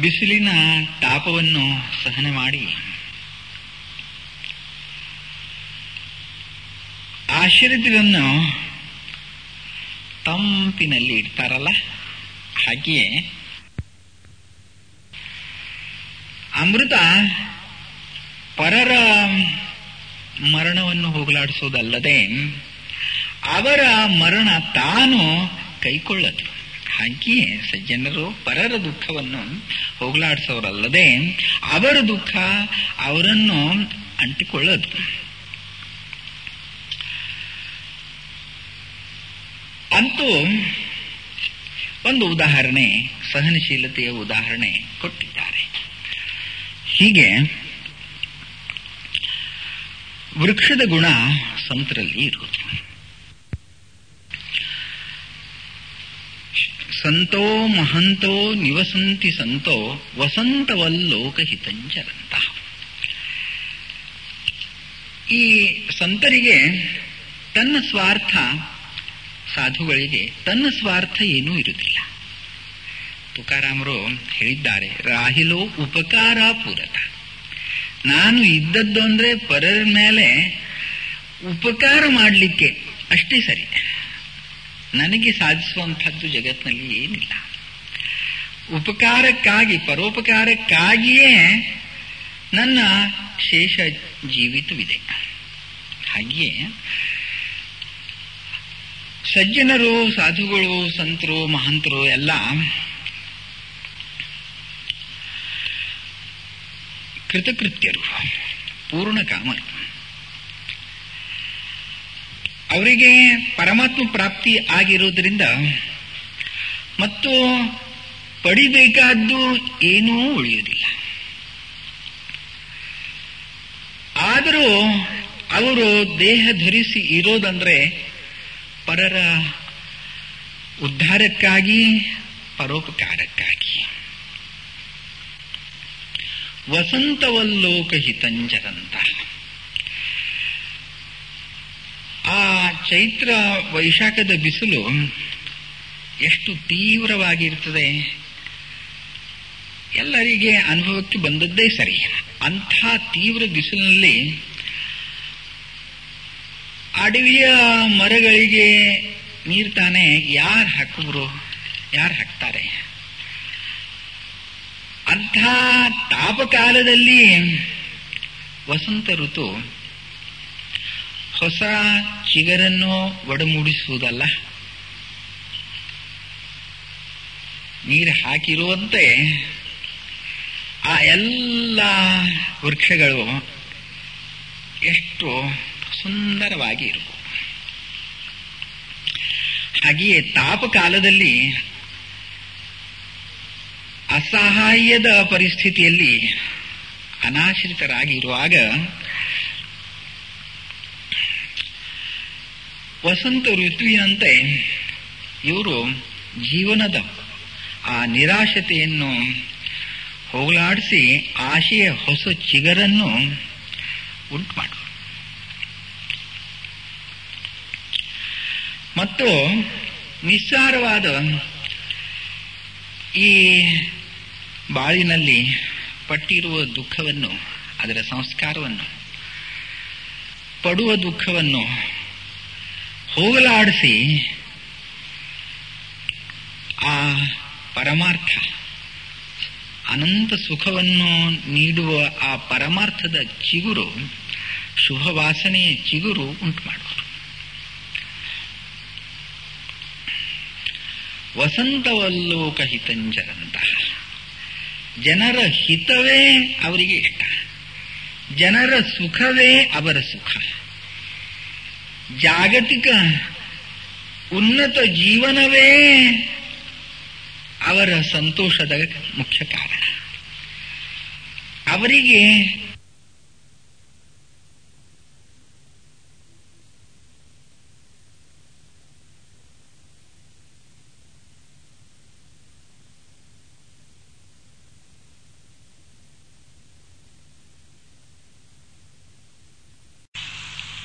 [SPEAKER 2] ಬಿಸಿಲಿನ ತಾಪವನ್ನು ಸಹನೆ ಮಾಡಿ ಆಶ್ರಯಗಳನ್ನು ತಂಪಿನಲ್ಲಿ ಇಡ್ತಾರಲ್ಲ, ಹಾಗೆಯೇ ಅಮೃತ ಪರರ ಮರಣವನ್ನು ಹೋಗಲಾಡಿಸೋದಲ್ಲದೆ ಅವರ ಮರಣ ತಾನು ಕೈಕೊಳ್ಳದು. ಹಾಗೆಯೇ ಸಜ್ಜನರು ಪರರ ದುಃಖವನ್ನು ಹೋಗಲಾಡಿಸೋರಲ್ಲದೆ ಅವರ ದುಃಖ ಅವರನ್ನು ಅಂಟಿಕೊಳ್ಳೋದು. ಅಂತೂ ಒಂದು ಉದಾಹರಣೆ, ಸಹನಶೀಲತೆಯ ಉದಾಹರಣೆ ಕೊಟ್ಟಿದ್ದಾರೆ. ಹೀಗೆ ವೃಕ್ಷದ ಗುಣ ಸಂತರಲ್ಲಿ ಇರುವುದು. ಸಂತೋ ಮಹಂತೋ ನಿವಸಂತಿ ಸಂತೋ ವಸಂತವಲ್ಲೋಕಹಿತಂಚರಂತ ಈ ಸಂತರಿಗೆ ತನ್ನ ಸ್ವಾರ್ಥ ಸಾಧುಗಳಿಗೆ ತನ್ನ ಸ್ವಾರ್ಥ ಏನೂ ಇರುವುದಿಲ್ಲ. ತುಕಾರಾಮರು ಹೇಳಿದ್ದಾರೆ, ರಾಹಿಲೋ ಉಪಕಾರ ಪೂರಕ ನಾನು ಇದ್ದದ್ದು ಅಂದರೆ ಪರರ ಮೇಲೆ ಉಪಕಾರ ಮಾಡಲಿಕ್ಕೆ ಅಷ್ಟೇ ಸರಿ. ನನಗೆ ಸಾಧಿಸುವಂಥದ್ದು ಜಗತ್ತಿನಲ್ಲಿ ಏನಿಲ್ಲ. ಉಪಕಾರಕ್ಕಾಗಿ, ಪರೋಪಕಾರಕ್ಕಾಗಿಯೇ ನನ್ನ ಶೇಷ ಜೀವಿತವಿದೆ. ಹಾಗೆಯೇ ಸಜ್ಜನರು, ಸಾಧುಗಳು, ಸಂತರು, ಮಹಂತರು ಎಲ್ಲ ಕೃತಕೃತ್ಯರು, ಪೂರ್ಣ ಕಾಮರು ಅವರಿಗೆ ಪರಮಾತ್ಮ ಪ್ರಾಪ್ತಿ ಆಗಿರೋದ್ರಿಂದ ಮತ್ತು ಪಡಿಬೇಕಾದ್ದು ಏನೂ ಉಳಿಯುವುದಿಲ್ಲ. ಆದರೂ ಅವರು ದೇಹ ಧರಿಸಿ ಇರೋದಂದ್ರೆ ಪರರ ಉದ್ಧಾರಕ್ಕಾಗಿ, ಪರೋಪಕಾರಕ್ಕಾಗಿ. ವಸಂತವಲ್ಲೋಕ ಹಿತಂಜರಂತ ಆ ಚೈತ್ರ ವೈಶಾಖದ ಬಿಸಿಲು ಎಷ್ಟು ತೀವ್ರವಾಗಿರ್ತದೆ ಎಲ್ಲರಿಗೆ ಅನುಭವಕ್ಕೆ ಬಂದದ್ದೇ ಸರಿ. ಅಂಥ ತೀವ್ರ ಬಿಸಿಲಿನಲ್ಲಿ ಅಡವಿಯ ಮರಗಳಿಗೆ ನೀರು ತಾನೆ ಯಾರು ಹಾಕಿದ್ರು? ಯಾರು ಹಾಕ್ತಾರೆ? ಅಂಥ ತಾಪಕಾಲದಲ್ಲಿ ವಸಂತ ಋತು ಹೊಸ ಚಿಗರನ್ನು ಒಡಮೂಡಿಸುವುದಲ್ಲ. ನೀರು ಹಾಕಿರುವಂತೆ ಆ ಎಲ್ಲ ವೃಕ್ಷಗಳು ಎಷ್ಟು ಸುಂದರವಾಗಿ ಇರುವು. ಹಾಗೆಯೇ ತಾಪಕಾಲದಲ್ಲಿ ಅಸಹಾಯದ ಪರಿಸ್ಥಿತಿಯಲ್ಲಿ ಅನಾಶ್ರಿತರಾಗಿರುವಾಗ ವಸಂತ ಋತುವಿನಂತೆ ಇವರು ಜೀವನದ ಆ ನಿರಾಶತೆಯನ್ನು ಹೋಗಲಾಡಿಸಿ ಆಶೆಯ ಹೊಸ ಚಿಗರನ್ನು ಉಂಟು ಮಾಡುವ ಮತ್ತು ನಿಸ್ಸಾರವಾದ ಈ ಬಾಳಿನಲ್ಲಿ ಪಟ್ಟಿರುವ ದುಃಖವನ್ನು, ಅದರ ಸಂಸ್ಕಾರವನ್ನು, ಪಡುವ ದುಃಖವನ್ನು ಹೋಗಲಾಡಿಸಿ ಆ ಪರಮಾರ್ಥ, ಅನಂತ ಸುಖವನ್ನು ನೀಡುವ ಆ ಪರಮಾರ್ಥದ ಚಿಗುರು ಶುಭ ವಾಸನೆಯ ಚಿಗುರು ಉಂಟು ಮಾಡುವರು. ವಸಂತವಲ್ಲೋಕ ಹಿತಂಜರಂತಹ ಜನರ ಹಿತವೇ ಅವರಿಗೆ ಇಷ್ಟ, ಜನರ ಸುಖವೇ ಅವರ ಸುಖ. ಜಾಗತಿಕ ಉನ್ನತ ಜೀವನವೇ ಅವರ ಸಂತೋಷದ ಮುಖ್ಯ ಕಾರಣ. ಅವರಿಗೆ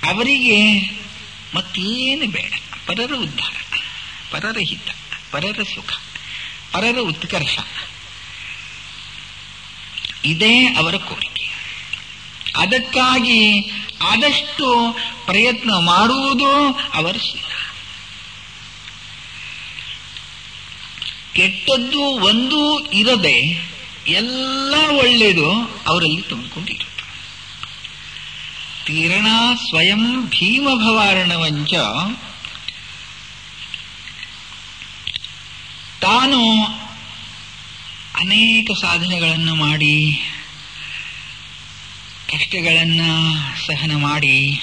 [SPEAKER 2] ಅವರಿಗೆ ಮತ್ತೇನು ಬೇಡ. ಪರರ ಉದ್ಧಾರ, ಪರರ ಹಿತ, ಪರರ ಸುಖ, ಪರರ ಉತ್ಕರ್ಷ. ಇದೇ ಅವರ ಕೋರಿಕೆ. ಅದಕ್ಕಾಗಿ ಆದಷ್ಟು ಪ್ರಯತ್ನ ಮಾಡುವುದು ಅವರ ಸುಖ ಕೆಟ್ಟದ್ದು ಒಂದು ಇರದೆ ಎಲ್ಲ ಒಳ್ಳೆಯದು ಅವರಲ್ಲಿ ತುಂಬಿಕೊಂಡಿರುತ್ತೆ ತೀರ್ಣ ಸ್ವಯಂ ಭೀಮಭವಾರಣವಂಚ ತಾನು ಅನೇಕ ಸಾಧನೆಗಳನ್ನು ಮಾಡಿ, ಕಷ್ಟಗಳನ್ನ ಸಹನ ಮಾಡಿ,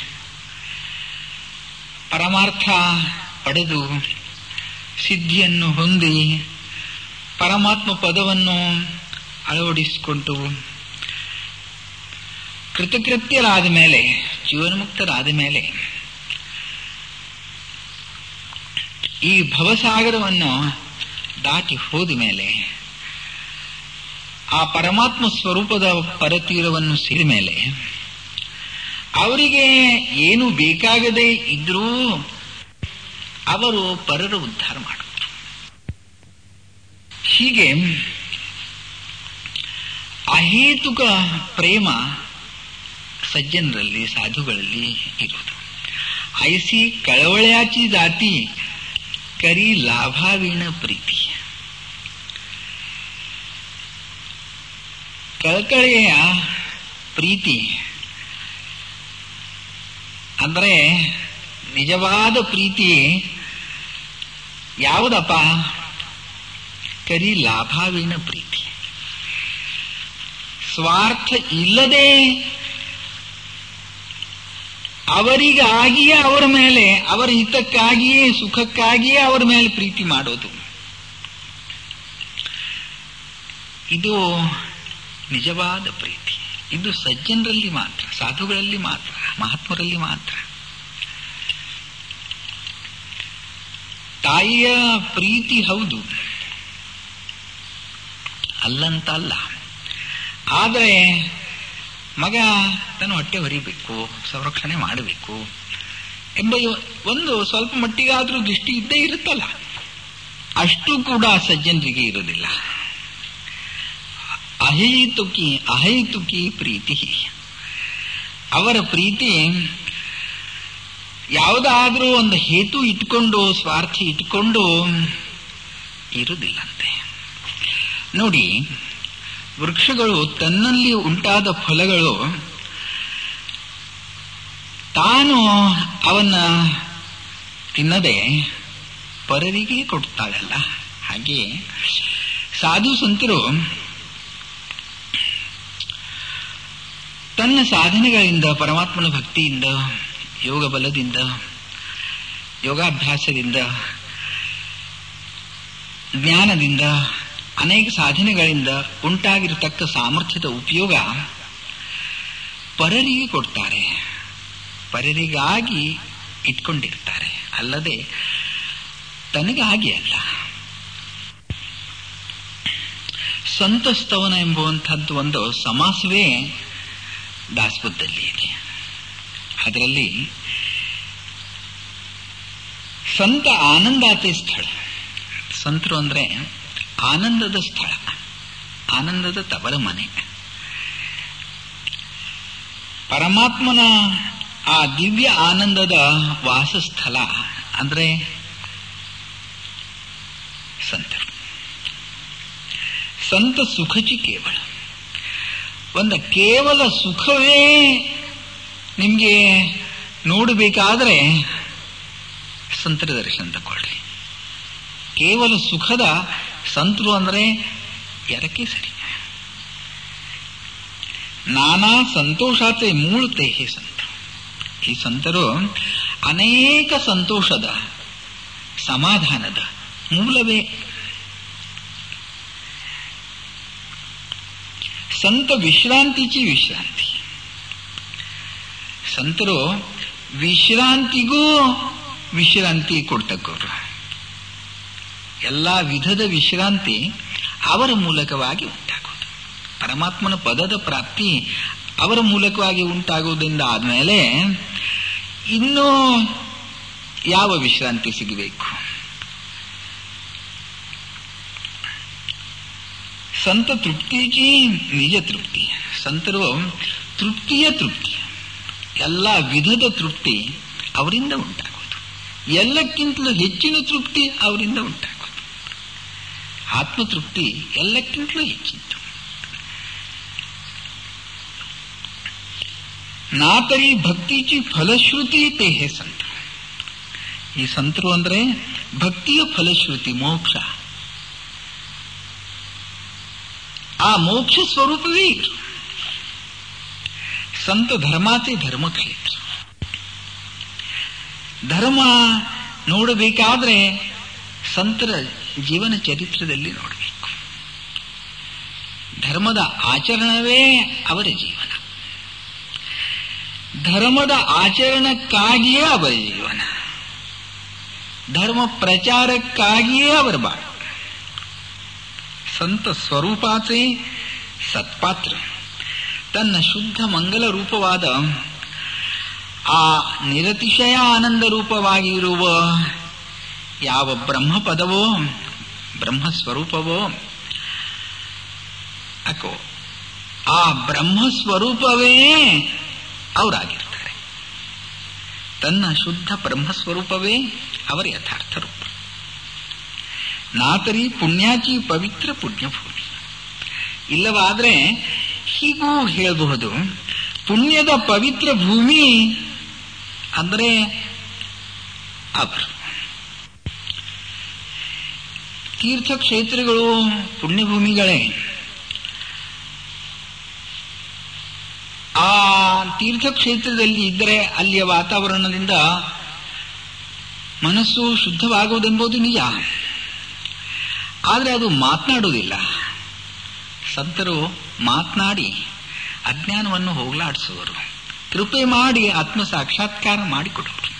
[SPEAKER 2] ಪರಮಾರ್ಥ ಪಡೆದು ಸಿದ್ಧಿಯನ್ನು ಹೊಂದಿ, ಪರಮಾತ್ಮ ಪದವನ್ನು ಅಳವಡಿಸಿಕೊಂಡು ಕೃತಕೃತ್ಯರಾದ ಮೇಲೆ ಜೀವನ್ಮುಕ್ತರಾದ ಮೇಲೆ ಈ ಭವಸಾಗರವನ್ನು ದಾಟಿ ಹೋದ ಮೇಲೆ ಆ ಪರಮಾತ್ಮ ಸ್ವರೂಪದ ಪರತೀರವನ್ನು ಸೇರಿದ ಮೇಲೆ ಅವರಿಗೆ ಏನು ಬೇಕಾಗದೇ ಇದ್ರೂ ಅವರು ಪರರ ಉದ್ಧಾರ ಮಾಡುತ್ತಾರೆ ಹೀಗೆ ಅಹೇತುಕ ಪ್ರೇಮ ಸಜ್ಜನರಲ್ಲಿ, ಸಾಧುಗಳಲ್ಲಿ ಇರುವುದು. ಐಸಿ ಕಳವಳ್ಯಾಚಿ ಜಾತಿ ಕರಿ ಲಾಭಾವೀಣ ಪ್ರೀತಿ. ಕಳಕಳೆಯ ಪ್ರೀತಿ ಅಂದ್ರೆ ನಿಜವಾದ ಪ್ರೀತಿ ಯಾವುದಪ್ಪ? ಕರಿ ಲಾಭಾವೀಣ ಪ್ರೀತಿ. ಸ್ವಾರ್ಥ ಇಲ್ಲದೆ ಅವರಿಗಾಗಿಯೇ ಅವರ ಮೇಲೆ, ಅವರ ಹಿತಕ್ಕಾಗಿಯೇ, ಸುಖಕ್ಕಾಗಿಯೇ ಅವರ ಮೇಲೆ ಪ್ರೀತಿ ಮಾಡೋದು. ಇದು ನಿಜವಾದ ಪ್ರೀತಿ. ಇದು ಸಜ್ಜನರಲ್ಲಿ ಮಾತ್ರ, ಸಾಧುಗಳಲ್ಲಿ ಮಾತ್ರ, ಮಹಾತ್ಮರಲ್ಲಿ ಮಾತ್ರ. ತಾಯಿಯ ಪ್ರೀತಿ ಹೌದು. ಅಲ್ಲಂತ ಅಲ್ಲ ಆದರೆ ಮಗ ತನ್ನ ಹೊಟ್ಟೆ ಹೊರಿಬೇಕು, ಸಂರಕ್ಷಣೆ ಮಾಡಬೇಕು. ಎಂಬ ಒಂದು ಸ್ವಲ್ಪ ಮಟ್ಟಿಗಾದ್ರೂ ದೃಷ್ಟಿ ಇದ್ದೇ ಇರುತ್ತಲ್ಲ. ಅಷ್ಟು ಕೂಡ ಸಜ್ಜನರಿಗೆ ಇರೋದಿಲ್ಲ ಅಹೈತುಕಿ ಅಹೈತುಕಿ ಪ್ರೀತಿ. ಅವರ ಪ್ರೀತಿ ಯಾವುದಾದ್ರೂ ಒಂದು ಹೇತು ಇಟ್ಕೊಂಡು, ಸ್ವಾರ್ಥಿ ಇಟ್ಕೊಂಡು ಇರುವುದಿಲ್ಲಂತೆ. ನೋಡಿ ವೃಕ್ಷಗಳು ತನ್ನಲ್ಲಿ ಉಂಟಾದ ಫಲಗಳು ತಾನು ಅವನ್ನ ತಿನ್ನದೆ ಪರರಿಗೆ ಕೊಡ್ತಾಳಲ್ಲ. ಹಾಗೆ ಸಾಧು ಸಂತರು ತನ್ನ ಸಾಧನೆಗಳಿಂದ, ಪರಮಾತ್ಮನ ಭಕ್ತಿಯಿಂದ, ಯೋಗ ಬಲದಿಂದ, ಯೋಗಾಭ್ಯಾಸದಿಂದ, ಜ್ಞಾನದಿಂದ ಅನೇಕ ಸಾಧನೆಗಳಿಂದ ಉಂಟಾಗಿರತಕ್ಕ ಸಾಮರ್ಥ್ಯದ ಉಪಯೋಗ ಪರರಿಗೆ ಕೊಡ್ತಾರೆ. ಪರರಿಗಾಗಿ ಇಟ್ಕೊಂಡಿರ್ತಾರೆ. ಅಲ್ಲದೆ ತನಗಾಗಿ ಅಲ್ಲ. ಸಂತಸ್ತವನ ಎಂಬುವಂಥದ್ದು ಒಂದು ಸಮಾಸವೇ ದಾಸಬುದ್ಧಲ್ಲಿ ಇದೆ. ಅದರಲ್ಲಿ ಸಂತ ಆನಂದಾತೆ ಸ್ಥಳ ಸಂತರು ಅಂದ್ರೆ ಆನಂದದ ಸ್ಥಳ, ಆನಂದದ ತವರ ಮನೆ. ಪರಮಾತ್ಮನ ಆ ದಿವ್ಯ ಆನಂದದ ವಾಸಸ್ಥಳ ಅಂದ್ರೆ ಸಂತರು ಸಂತ ಸುಖಚಿ ಕೇವಲ. ಒಂದು ಕೇವಲ ಸುಖವೇ ನಿಮಗೆ ನೋಡಬೇಕಾದ್ರೆ ಸಂತರ ದರ್ಶನ ತಗೊಳ್ಳಿ. ಕೇವಲ ಸುಖದ ಸಂತರು ಅಂದರೆ ಎದಕ್ಕೆ ಸರಿ? ನಾನಾ ಸಂತೋಷಾತೆ ಮೂಳುತ್ತೆ ಹೇ ಸಂತ ಈ ಸಂತರು ಅನೇಕ ಸಂತೋಷದ ಸಮಾಧಾನದ ಮೂಲವೇ. ಸಂತ ವಿಶ್ರಾಂತಿಚಿ ವಿಶ್ರಾಂತಿ. ಸಂತರು ವಿಶ್ರಾಂತಿಗೂ ವಿಶ್ರಾಂತಿ ಕೊಡ್ತಕ್ಕವರು. ಎಲ್ಲ ವಿಧದ ವಿಶ್ರಾಂತಿ ಅವರ ಮೂಲಕವಾಗಿ ಉಂಟಾಗುವುದು. ಪರಮಾತ್ಮನ ಪದದ ಪ್ರಾಪ್ತಿ ಅವರ ಮೂಲಕವಾಗಿ ಉಂಟಾಗುವುದರಿಂದ ಆದಮೇಲೆ ಇನ್ನೂ ಯಾವ ವಿಶ್ರಾಂತಿ ಸಿಗಬೇಕು? ಸಂತ ತೃಪ್ತಿಜಿ ನಿಜ ತೃಪ್ತಿ. ಸಂತರು ತೃಪ್ತಿಯ ತೃಪ್ತಿ. ಎಲ್ಲ ವಿಧದ ತೃಪ್ತಿ ಅವರಿಂದ ಉಂಟಾಗೋದು ಎಲ್ಲಕ್ಕಿಂತಲೂ ಹೆಚ್ಚಿನ ತೃಪ್ತಿ ಅವರಿಂದ ಉಂಟಾಗೋದು ಆತ್ಮತೃಪ್ತಿ ಎಲ್ಲಕ್ಕಿಂತಲೂ ಹೆಚ್ಚಿತ್ತು ನಾತರಿ ಭಕ್ತಿಚಿ ಫಲಶ್ರುತಿ ತೇಹೆ ಸಂತ ಈ ಸಂತರು ಅಂದ್ರೆ ಭಕ್ತಿಯ ಫಲಶ್ರುತಿ ಮೋಕ್ಷ ಆ ಮೋಕ್ಷ ಸ್ವರೂಪವೇ ಇದ್ರು ಸಂತ ಧರ್ಮಾತೆ ಧರ್ಮ ಕಲಿತರು ಧರ್ಮ ನೋಡಬೇಕಾದ್ರೆ ಸಂತರ ಜೀವನ ಚರಿತ್ರದಲ್ಲಿ ನೋಡಬೇಕು. ಧರ್ಮದ ಆಚರಣವೇ ಅವರ ಜೀವನ. ಧರ್ಮದ ಆಚರಣಕ್ಕಾಗಿಯೇ ಅವರ ಜೀವನ. ಧರ್ಮ ಪ್ರಚಾರಕ್ಕಾಗಿಯೇ ಅವರ ಬಾಳು. ಸಂತ ಸ್ವರೂಪಾಚೆ ಸತ್ಪಾತ್ರ. ತನ್ನ ಶುದ್ಧ ಮಂಗಲ ರೂಪವಾದ ಆ ನಿರತಿಶಯ ಆನಂದ ರೂಪವಾಗಿರುವ ಯಾವ ಬ್ರಹ್ಮ ಪದವೋ ಬ್ರಹ್ಮ ಸ್ವರೂಪವೋ ಅಕೋ, ಆ ಬ್ರಹ್ಮಸ್ವರೂಪವೇ ಅವರಾಗಿರ್ತಾರೆ. ತನ್ನ ಶುದ್ಧ ಬ್ರಹ್ಮಸ್ವರೂಪವೇ ಅವರ ಯಥಾರ್ಥ ರೂಪ. ನಾತರಿ ಪುಣ್ಯಾಚಿ ಪವಿತ್ರ ಪುಣ್ಯಭೂಮಿ. ಇಲ್ಲವಾದ್ರೆ ಹೀಗೂ ಹೇಳಬಹುದು, ಪುಣ್ಯದ ಪವಿತ್ರ ಭೂಮಿ ಅಂದರೆ ಅವರು ತೀರ್ಥಕ್ಷೇತ್ರಗಳು ಪುಣ್ಯಭೂಮಿಗಳೇ. ಆ ತೀರ್ಥಕ್ಷೇತ್ರದಲ್ಲಿ ಇದ್ದರೆ ಅಲ್ಲಿಯ ವಾತಾವರಣದಿಂದ ಮನಸ್ಸು ಶುದ್ಧವಾಗುವುದೆಂಬುದು ನಿಜ. ಆದರೆ ಅದು ಮಾತನಾಡುವುದಿಲ್ಲ. ಸಂತರು ಮಾತನಾಡಿ ಅಜ್ಞಾನವನ್ನು ಹೋಗಲಾಡಿಸುವರು. ಕೃಪೆ ಮಾಡಿ ಆತ್ಮ ಸಾಕ್ಷಾತ್ಕಾರ ಮಾಡಿಕೊಡುವರು.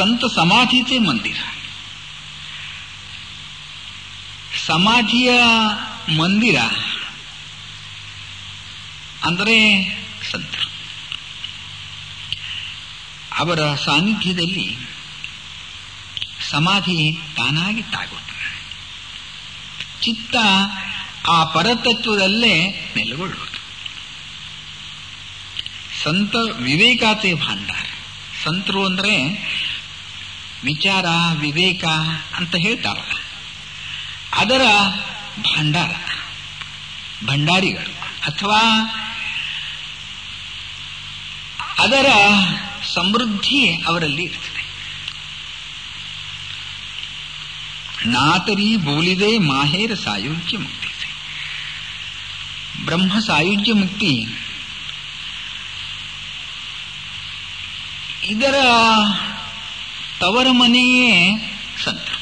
[SPEAKER 2] ಸಂತ ಸಮಾಧಿತೆ ಮಂದಿರ. ಸಮಾಧಿಯ ಮಂದಿರ ಅಂದರೆ ಸಂತರು. ಅವರ ಸಾನ್ನಿಧ್ಯದಲ್ಲಿ ಸಮಾಧಿ ತಾನಾಗಿ ತಾಗುತ್ತೆ ಚಿತ್ತ ಆ ಪರತತ್ವದಲ್ಲೇ ನೆಲೆಗೊಳ್ಳುವುದು. ಸಂತ ವಿವೇಕಾತೆ ಭಾಂಡಾರ. ಸಂತರು ಅಂದ್ರೆ ವಿಚಾರ, ವಿವೇಕ ಅಂತ ಹೇಳ್ತಾರಲ್ಲ ಅದರ ಭಂಡಾರ, ಭಂಡಾರಿಗಳು ಅಥವಾ ಅದರ ಸಮೃದ್ಧಿ ಅವರಲ್ಲಿ ಇರ್ತದೆ. ನಾತರಿ ಬೋಲಿದೆ ಮಾಹೇರ ಸಾಯುಜ್ಯ ಮುಕ್ತಿ. ಬ್ರಹ್ಮ ಸಾಯುಜ್ಯ ಮುಕ್ತಿ. ಇದರ ತವರ ಮನೆಯೇ ಸಂತರು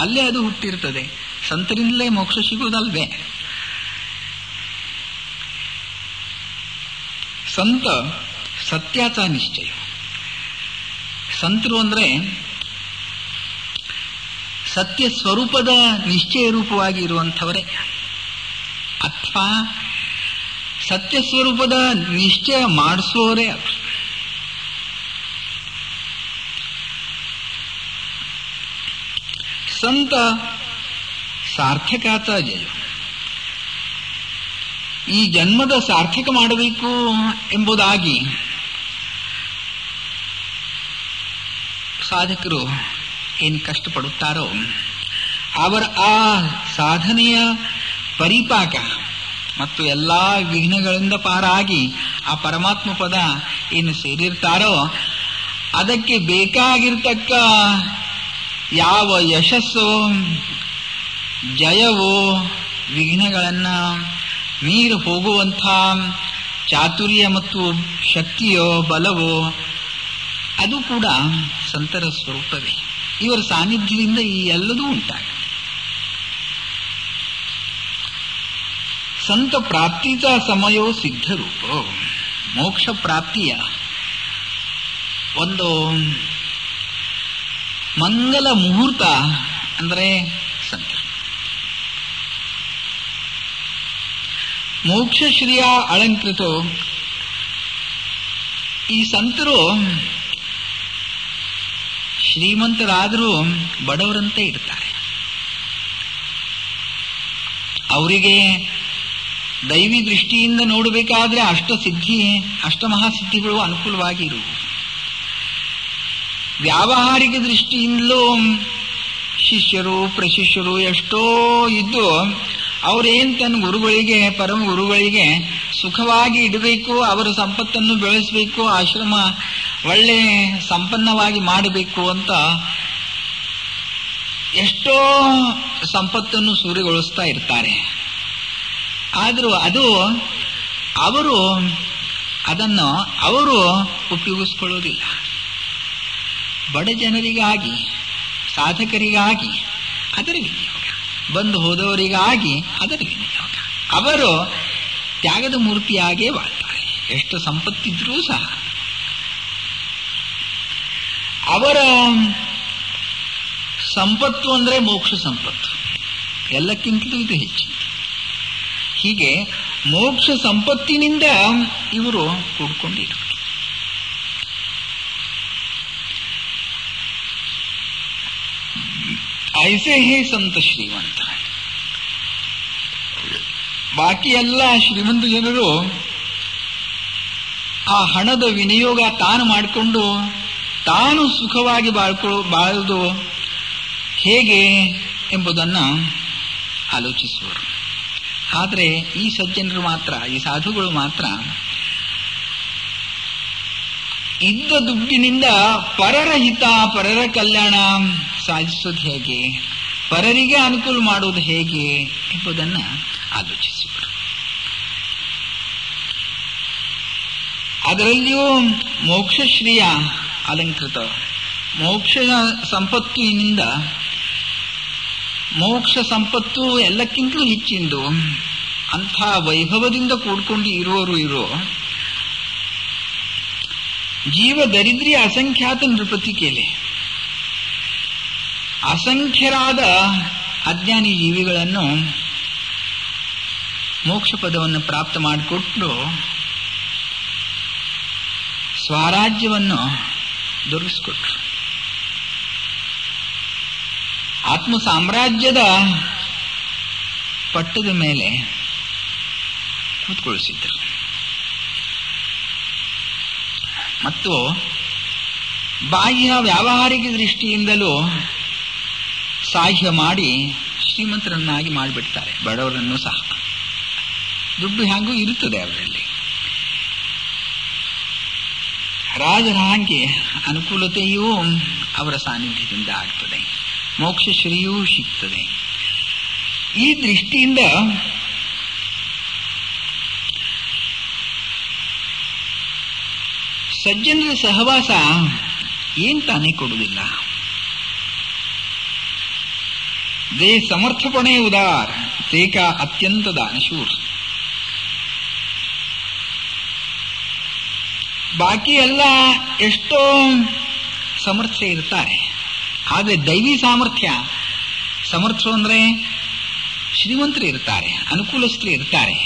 [SPEAKER 2] ಅಲ್ಲೇ ಅದು ಹುಟ್ಟಿರ್ತದೆ. ಸಂತರಿಂದಲೇ ಮೋಕ್ಷ ಸಿಗುವುದಲ್ವೇ? ಸಂತ ಸತ್ಯಾತ ನಿಶ್ಚಯ. ಸಂತರು ಅಂದರೆ ಸತ್ಯ ಸ್ವರೂಪದ ನಿಶ್ಚಯ ರೂಪವಾಗಿ ಇರುವಂಥವರೇ. ಅಥವಾ ಸತ್ಯ ಸ್ವರೂಪದ ನಿಶ್ಚಯ ಮಾಡಿಸುವವರೇ ಅವರು. ಸಂತ ಸಾರ್ಥಕಾತ ಜಯ. ಈ ಜನ್ಮದ ಸಾರ್ಥಕ ಮಾಡಬೇಕು ಎಂಬುದಾಗಿ ಸಾಧಕರು ಏನು ಕಷ್ಟಪಡುತ್ತಾರೋ ಅವರ ಆ ಸಾಧನೆಯ ಪರಿಪಾಕ ಮತ್ತು ಎಲ್ಲಾ ವಿಘ್ನಗಳಿಂದ ಪಾರಾಗಿ ಆ ಪರಮಾತ್ಮ ಪದ ಏನು ಸೇರಿರ್ತಾರೋ ಅದಕ್ಕೆ ಬೇಕಾಗಿರ್ತಕ್ಕ ಯಾವ ಯಶಸ್ಸು, ಜಯವು, ವಿಘ್ನಗಳನ್ನು ಮೀರಿ ಹೋಗುವಂಥ ಚಾತುರ್ಯ ಮತ್ತು ಶಕ್ತಿಯೋ, ಬಲವೋ, ಅದು ಕೂಡ ಸಂತರ ಸ್ವರೂಪವೇ. ಇವರ ಸಾನ್ನಿಧ್ಯದಿಂದ ಈ ಎಲ್ಲದೂ ಉಂಟಾಗುತ್ತೆ. ಸಂತ ಪ್ರಾಪ್ತಿತ ಸಮಯೋ ಸಿದ್ಧರೂಪ. ಮೋಕ್ಷ ಪ್ರಾಪ್ತಿಯ ಒಂದು ಮಂಗಲ ಮುಹೂರ್ತ ಅಂದರೆ ಸಂತರು ಮೋಕ್ಷಶ್ರೀಯ ಅಲಂಕೃತ. ಈ ಸಂತರು ಶ್ರೀಮಂತರಾದರೂ ಬಡವರಂತೆ ಇರ್ತಾರೆ. ಅವರಿಗೆ ದೈವಿ ದೃಷ್ಟಿಯಿಂದ ನೋಡಬೇಕಾದ್ರೆ ಅಷ್ಟಸಿದ್ಧಿ ಅಷ್ಟಮಹಾಸಿದ್ಧಿಗಳು ಅನುಕೂಲವಾಗಿ ಇರುವುದು ವ್ಯಾವಹಾರಿಕ ದೃಷ್ಟಿಯಿಂದಲೂ ಶಿಷ್ಯರು, ಪ್ರಶಿಷ್ಯರು ಎಷ್ಟೋ ಇದ್ದು ಅವರೇನು ತನ್ನ ಗುರುಗಳಿಗೆ, ಪರಮ ಗುರುಗಳಿಗೆ ಸುಖವಾಗಿ ಇಡಬೇಕು, ಅವರ ಸಂಪತ್ತನ್ನು ಬೆಳೆಸಬೇಕು, ಆಶ್ರಮ ಒಳ್ಳೆ ಸಂಪನ್ನವಾಗಿ ಮಾಡಬೇಕು ಅಂತ ಎಷ್ಟೋ ಸಂಪತ್ತನ್ನು ಸೂರ್ಯಗೊಳಿಸ್ತಾ ಇರ್ತಾರೆ. ಆದರೂ ಅದು ಅವರು ಅದನ್ನು ಅವರು ಉಪಯೋಗಿಸ್ಕೊಳ್ಳೋದಿಲ್ಲ. ಬಡ ಜನರಿಗಾಗಿ, ಸಾಧಕರಿಗಾಗಿ ಅದರ ವಿನಿಯೋಗ. ಬಂದು ಹೋದವರಿಗಾಗಿ ಅದರ ವಿನಿಯೋಗ. ಅವರು ತ್ಯಾಗದ ಮೂರ್ತಿಯಾಗೇ ಬಾಳ್ತಾರೆ ಎಷ್ಟು ಸಂಪತ್ತಿದ್ರೂ ಸಹ. ಅವರ ಸಂಪತ್ತು ಅಂದ್ರೆ ಮೋಕ್ಷ ಸಂಪತ್ತು. ಎಲ್ಲಕ್ಕಿಂತಲೂ ಇದು ಹೆಚ್ಚು ಹೀಗೆ ಮೋಕ್ಷ ಸಂಪತ್ತಿನಿಂದ ಇವರು ಕೂಡ್ಕೊಂಡಿರೋರು ಐಸೆ ಹೇ ಸಂತ ಶ್ರೀಮಂತ. ಬಾಕಿ ಎಲ್ಲ ಶ್ರೀಮಂತ ಜನರು ಆ ಹಣದ ವಿನಿಯೋಗ ತಾನು ಮಾಡಿಕೊಂಡು ತಾನು ಸುಖವಾಗಿ ಬಾಳ್ಕೊ, ಬಾಳದು ಹೇಗೆ ಎಂಬುದನ್ನ ಆಲೋಚಿಸುವರು. ಆದರೆ ಈ ಸಜ್ಜನರು ಮಾತ್ರ, ಈ ಸಾಧುಗಳು ಮಾತ್ರ ಇದ್ದ ದುಡ್ಡಿನಿಂದ ಪರರ ಹಿತ ಪರರ ಕಲ್ಯಾಣ ಸಾಧಿಸೋದು ಹೇಗೆ? ಪರರಿಗೆ ಅನುಕೂಲ ಮಾಡುವುದು ಹೇಗೆ ಎಂಬುದನ್ನ ಆಲೋಚಿಸಿದರು. ಅದರಲ್ಲಿಯೂ ಮೋಕ್ಷಶ್ರೀಯ ಅಲಂಕೃತ ಮೋಕ್ಷ ಸಂಪತ್ತಿನಿಂದ ಮೋಕ್ಷ ಸಂಪತ್ತು ಎಲ್ಲಕ್ಕಿಂತಲೂ ಹೆಚ್ಚಿಂದು ಅಂಥ ವೈಭವದಿಂದ ಕೂಡ್ಕೊಂಡು ಇರುವವರು ಇರೋ ಜೀವ ದರಿದ್ರಿ ಅಸಂಖ್ಯಾತ ನೃಪತಿ ಕೇಲೆ. ಅಸಂಖ್ಯರಾದ ಅಜ್ಞಾನಿ ಜೀವಿಗಳನ್ನು ಮೋಕ್ಷ ಪದವನ್ನು ಪ್ರಾಪ್ತ ಮಾಡಿಕೊಟ್ಟು ಸ್ವರಾಜ್ಯವನ್ನು ದೊರಕಿಸ್ಕೊಟ್ರು. ಆತ್ಮ ಸಾಮ್ರಾಜ್ಯದ ಪಟ್ಟದ ಮೇಲೆ ಕೂತ್ಕೊಳಿಸಿದ್ರು. ಮತ್ತು ಬಾಹ್ಯ ವ್ಯಾವಹಾರಿಕ ದೃಷ್ಟಿಯಿಂದಲೂ ಸಾಹ್ಯ ಮಾಡಿ ಶ್ರೀಮಂತರನ್ನಾಗಿ ಮಾಡಿಬಿಡ್ತಾರೆ. ಬಡವರನ್ನು ಸಹ. ದುಡ್ಡು ಹ್ಯಾಂಗೂ ಇರುತ್ತದೆ ಅವರಲ್ಲಿ. ರಾಜರ ಹಾಗೆ ಅನುಕೂಲತೆಯೂ ಅವರ ಸಾನ್ನಿಧ್ಯದಿಂದ ಆಗ್ತದೆ. ಮೋಕ್ಷಶ್ರೀಯೂ ಸಿಗ್ತದೆ. ಈ ದೃಷ್ಟಿಯಿಂದ ಸಜ್ಜನರ ಸಹವಾಸ ಏನ್ ತಾನೇ ಕೊಡುವುದಿಲ್ಲ. ದೇ ಸಮರ್ಥಪಣೆ ಉದಾರ ತೇಕ ಅತ್ಯಂತ ದಾನಶೂರ್ ಬಾಕಿ ಎಲ್ಲ ಎಷ್ಟೋ ಸಮರ್ಥ ಇರ್ತಾರೆ ಆದರೆ ದೈವಿ ಸಾಮರ್ಥ್ಯ ಸಮರ್ಥ ಅಂದ್ರೆ ಶ್ರೀಮಂತರು ಇರ್ತಾರೆ ಅನುಕೂಲಸ್ಥರು ಇರ್ತಾರೆ